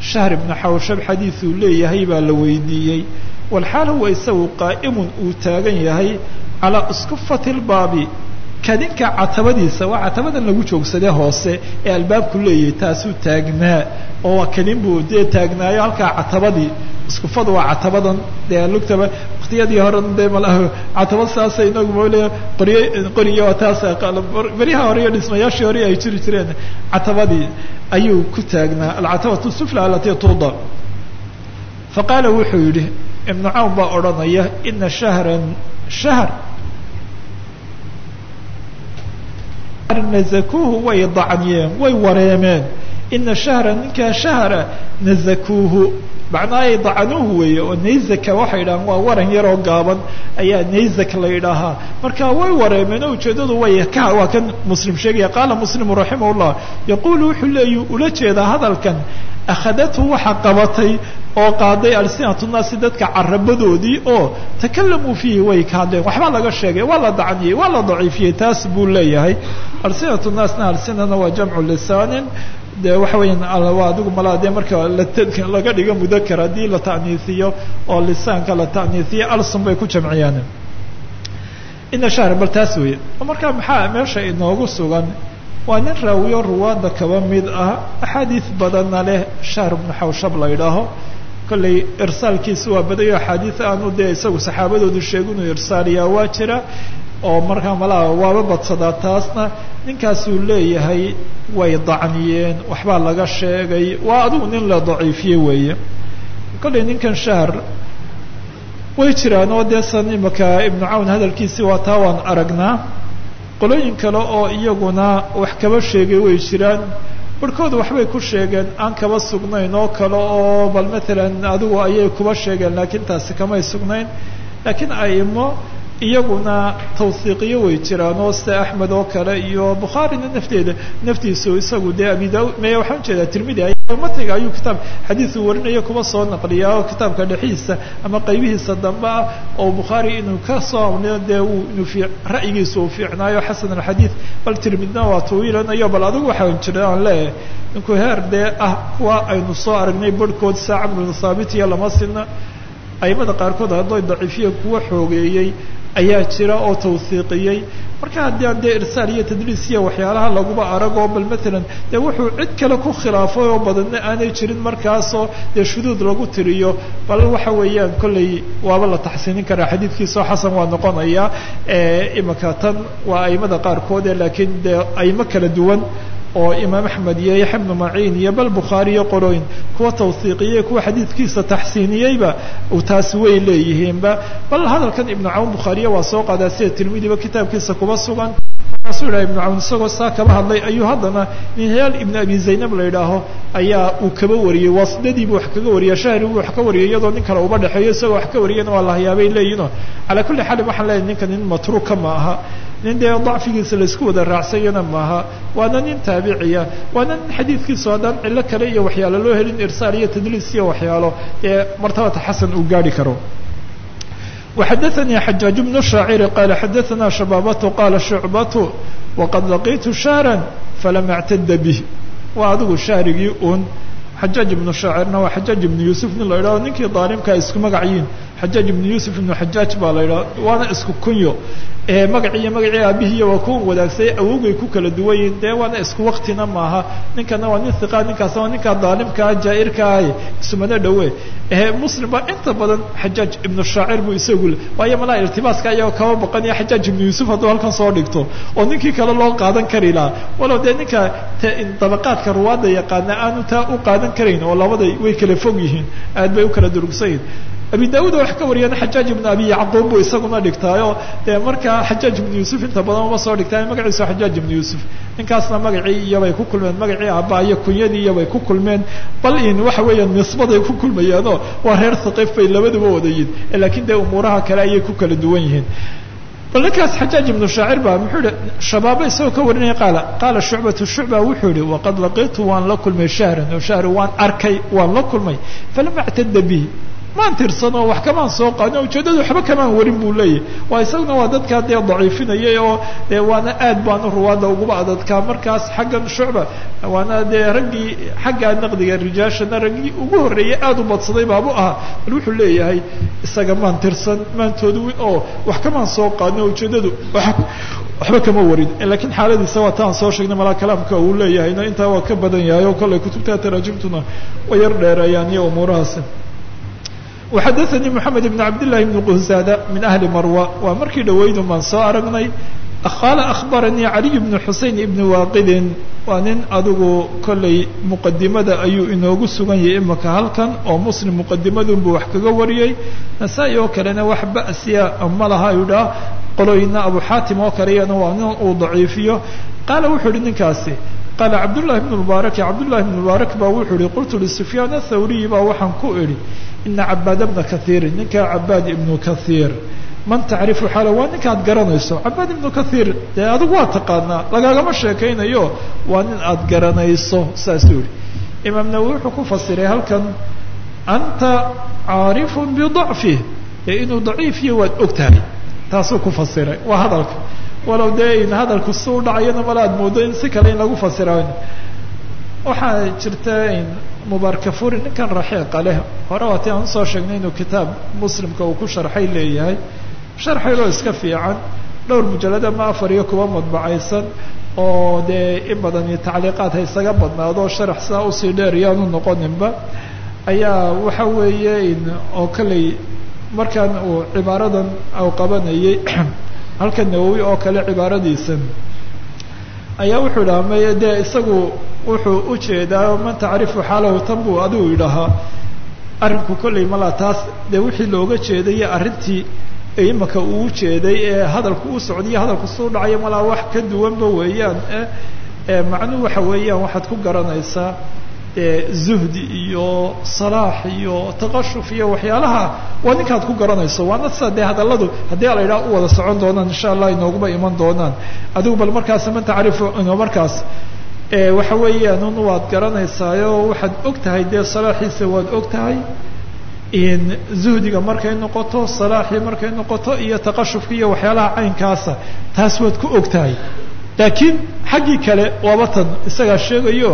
Shahr ibnu xawshab xadiid uu leeyahay baa la weydiiyey walxaal huwa isagu qaa'imun uu taagan yahay calaa iskufati lbaabi kadinka catabadiisa waa catabadan lagu joogsadee hoose ee albaabku leeyahay taasuu taagnaa oo waa kadin buu dee taagnaayo halkaa catabadii iskufada waa catabadan dee lugtaba waktiyadii hore dee malaha catabad saasa inagu male qoryo qoriyo taas beryaha hore iyo dhismayaashii hore ay jiri jireen catabadii ayuu ku taagnaa alcatabatu sufla alatii tuuda. Faqaala wuxuu yidhi ibnu cawn baa odhanaya ina shahran shahr. Nazakuuhu way dacniyeen way wareemeen. Ina shahra ninkaa shahra nazakuuhu macnaa ay dacanuuhu weeye oo naysaka waxay idhahaan waa waran yaroo gaaban. Ayaa naysak la yidhaahaa. Marka way wareemeen oo ujeedadu way ka waa kan muslim sheegaya. Qaala muslimu raximah llah yaquulu wuxuu leeyu ula jeedaa hadalkan akhadathu waxa qabatay oo qaaday alsinatu dadka carabadoodii oo takalamuu fiihi way ka hadleen waxbaa laga sheegay waa la dacniyey waa la daciifiyey taas buu leeyahay alsinatu alsinana waa jamcu lisaanin de waxa waa adigu malaa dee marka laga dhigo mudakar haddii la ta'niisiyo oo lisaanka la ta'niisiyo alsun bay ku jamciyaan ina shahr bal taas weeye marka maxaa meesha inoogu sugan waa nin raawiyo ruwaadda kaba mid ah. Axaadiis badanna leh shahr ibnu xawshab la yidhaaho. Kollay irsaalkiisa waa badayo axaadiis aanu dee isagu saxaabadoodu sheegu inuu irsaaliyaa waa jira oo markaa malaha waaba badsadaa taasna ninkaasuu leeyahay way dacniyeen waxbaa laga sheegay. Waa adigu nin la daciifiye weeye. Kollay ninkan shahr way jiraan oo dee san imaka ibnu cawn hadalkiisii waa taa waan aragnaa qolooyin kale oo iyaguna wax kaba sheegay way jiraan. Barhkooda waxbay ku sheegeen aan kaba sugnayn oo kale oo bal matalan adigu ayay kuba sheegeen laakiin taasi kamay sugnayn. Laakiin aimo iyaguna tawhiiqiyo way jiraan oo sida axmed oo kale iyo bukhaarina nafteeda naftiisu isagu dee abi daud maya waxaan u jeedaa tirmidi matiga ayuu kitaab xadiisu warinaya kuba soo naqliyaa oo kitaabka dhexiisa ama qaybihiisa dambe ah oo bukhaari inuu ka soo dee uu inuu fi ra'yigiisa uu fiicnaayo xasan alxadiid bal tirmidna waa tawiilanayo bal adigu waxaan jira aan leeyahay ninku heer dee ah kuwa aynu soo aragnay barhkood saa camr bnu thaabit iyo lama sina aimada qaarkood hadday daciifiya kuwa xoogeeyey ayaa jira oo tawhiiqiyey marka haddii aan dee irsaal iyo tadliis iyo waxyaalaha laguba aragoo bal matalan dee wuxuu cid kale ku khilaafay oo badanna aanay jirin markaasoo dee shuduud lagu tiriyo. Bal waxa weeyaan kollay waaba la taxsiinin karaa. Xadiidkiisao xasan waa noqonaya imaka tan waa aimada qaarkoode laakiin dee aimo kala duwan oo imaam axmed iyo yaxya bnu maciin iyo bal bukhaari iyo qolooyin kuwa tawhiiqiyey kuwa xadiidkiisa taxsiiniyeyba taasi way leeyihiinba. Bal hadalkan ibnu cawn bukhaariya waa soo qaadaa sida tirmidiba kitaabkiisa kuba sugan markaasuu yidhaha ibnu cawn isagoo saa kaba hadlay ayuu haddana nin hilaal ibnu abi zaynab la yidhaaho ayaa uu kaba wariyey waasidadiibu wax kaga wariya shahri buu wax ka wariyay iyadoo nin kale uba dhexeeyo isagoo wax ka wariyana waa lahayaabay leeyihinoo calaa kulli xaalin waxaan leeyahay ninka nin matruuka ma aha nin dee dacfigiisa la isku wada raacsanyana maaha waana nin taabiciya waana nin xadiidkiisu haddaan cillo kale iyo waxyaalo loo helin irsaal iyo tadliis iyo waxyaalo dee martabata xasan uu gaari karo وxadaثnي xajaaج بن الشhaacir qala xadaثna shabaabة qala شhucbaة وqad laqitu shahrا falam اctada bه waa adigu shahrigii un xajaaج iبnu shaacirna waa xajaaج iبnu yuusuf nin la idhaho ninkii daalimkaa isku magac yihin xajaaj ibnu yuusuf ibnu xajaaj baa la yidhaha waana isku kunyo magaci iyo magacii aabihiiyo waa kuwan wadaagsay awogay ku kala duwan yihiin dee waana isku waktina maaha. Ninkana waa nin hiqa ninkaasna waa ninkaa daalimkaa jaa-irkaa isumana dhowe. Muslim baa inta badan xajaaj ibnu shaacir buu isagu waayo malaa irtibaaska ayagoo kaba baqanaya xajaaj ibnu yuusuf hadduu halkan soo dhigto oo ninkii kale loo qaadan kari lahaa. Walow dee ninka dabaqaadka ruwaadda yaqaana aanu taa u qaadan karayn oo labaday way kala fog yihiin aad bay u kala durugsan abi daud wax ka wariyana xajaaj ibnu abi yacquub buu isaguna dhigtaayo. Dee markaa xajaaj ibnu yuusuf inta badan uma soo dhigtaay magaciisa xajaaj ibnu yuusuf ninkaasna magacii iyobay ku kulmeen magacii aabaa iyo kunyadii iyobay ku kulmeen. Bal in waxa weeya nisbaday ku kulmayaanoo waa reer haqiif bay labaduba wadayiin. Laakiin dee umuuraha kale ayay ku kala duwan yihiin. Bal ninkaas xajaaj ibnu shaacir ba muxuu yihi shabaaba isagoo ka warinaya qaala qaala shucbatu shucba wuxuu yihi waqad laqitu waan la kulmay shahran oo shahri waan arkay waan la kulmay falam actada bihi maan tirsanoo wax kamaan soo qaadin ujeeddadu waxba kamaan warin buu leeyahy waa isaguna waa dadkaa dee daciifinayay oo dee waana aad baanu ruwaadda uguba adadkaa. Markaas xaggan shucba waana dee raggii xaggaa naqdiga rijaashana raggii ugu horreeyay aada u badsaday baabu ahaa. Bal wuxuu leeyahay isaga maan tirsan maan toodwin oo wax kamaan soo qaadin oo waxba kama warin. Lakiin xaaladiisa waa taan soo sheegnay malaa kalaamka uu leeyahayna intaa waa ka badan yahay oo kollay kutubta taraajimtuna way yar dheereeyaan iyo umuurahaasi waxadaanii moxamed ibn cabdillahi bni quhsaada min ahli marwa waa markii dhawaydu baan soo aragnay qaala akhbaranii caliy bnu xusein ibni waaqidin waa nin adigu kollay muqadimada ayuu inoogu sugan yahay imika halkan oo muslim muqadimadunbuu wax kaga wariyey nasaa-i oo kalena wax ba'siya ma laha idhaa qoloyna abu xaatim oo kale iyana waa nin uu daciifiyo qaala wuxuu ihi ninkaasi qaala cabdullahi bn mubaarak cabdullahi bn mubaarak baa wuxuu yihi qultu lisufyaan athawriyi baa waxaan ku idhi ina cabaad bna kaiirin ninkaa cabaad ibnu kaiir man tacrifu xaala waa ninkaad garanayso cabaad ibnu kaiir dee adigu waa taqaanaa lagaagama sheekaynayo waa nin aad garanayso saasuu yihi imaam nawowi wuxuu ku fasiray halkan anta caarifun bidacfih ee inuu daciifiyo waad og tahay taasuu ku fasiray waa hadalka walow dee in hadalku si u dhacayana mala aad moodo in si kale in lagu fasirayo waxaa jirta in mubaarkafuri ninkan raxiiqa leh hore waati aan u soo sheegnay inuu kitaab muslimka uu ku sharxay leeyahay. Sharxayloo iska fiican dhowr mujalada ma afar iyo kuwa madbacaysan oo dee in badan iyo tacliiqaad ha isaga badnaado sharax saa u sii dheer iyaanu noqoninba ayaa waxa weeye in oo kaley markaan uu cibaaradan u qabanayay halka nawowi oo kale cibaaradiisan ayaa wuxuu idhaha may dee isagu wuxuu u jeedaa man tacrifu xaalahu tan buu adigu idhahaa arrinku kollay malaa taas dee wixii looga jeedaiyo arrintii imaka uu jeeday ee hadalku u socdaiyo hadalku suu dhacayo malaa wax ka duwanba weeyaan e macnuhu waxa weeyaan waxaad ku garanaysaa zuhdi iyo salaax iyo taqashuf iyo waxyaalaha waa ninkaad ku garanayso. Waana sida dee hadalladu haddii ala yidhaha u wada socon doonaan insha allah inooguma iman doonaan. Adigu bal markaas man tacrifu ino markaas. Waxa weeyaan un waad garanaysaayo waxaad og tahay dee salaaxiisa waad og tahay? Zuhdiga markay noqoto salaaxii markay noqoto iyo taqashufka iyo waxyaalaha caynkaasa taas waad ku og tahay. Laakiin xaggii kale waaba tan isagaa sheegayo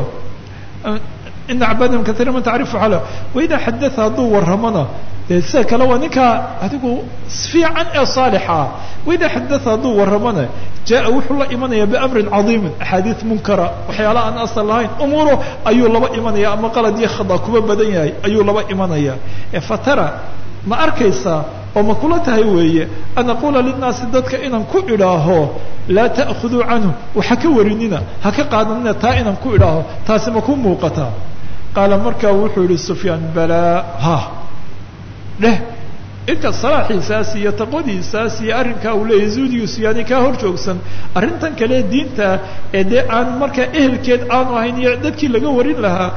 ina cabaadahum kaiira man tacrifu xala waida xadaa hadduu warramona dee sida kale waa ninkaa adigu fiican ee saalixa waida xadaa hadduu warramona jaa wuxuu la imanaya biamrin cadiimin axaadiid munkara waxyaala aan asal lahayn umuuro ayuu laba imanaya ama qalad iyo khada kuba badan yahay ayuu laba imanaya fatara ma arkaysaa oo ma kula tahay weeye an aquula linnaasi dadka inaan ku idhaaho laa ta'khuduu canhu waxa ka warinina ha ka qaadanina taa inaan ku idhaaho taasi ma ku muuqataa qaala markaa wuxuu yihi sufyaan balaa. Ha. Dheh inka salaaxiisaas iyo taqwadiisaas iyo arrinkaa uu leeyahy zuudigiisu yaani kaa hor joogsan arrintan kale diinta ee dee aan markaa ehelkeed aanu ahayn iyo dadkii laga warin lahaa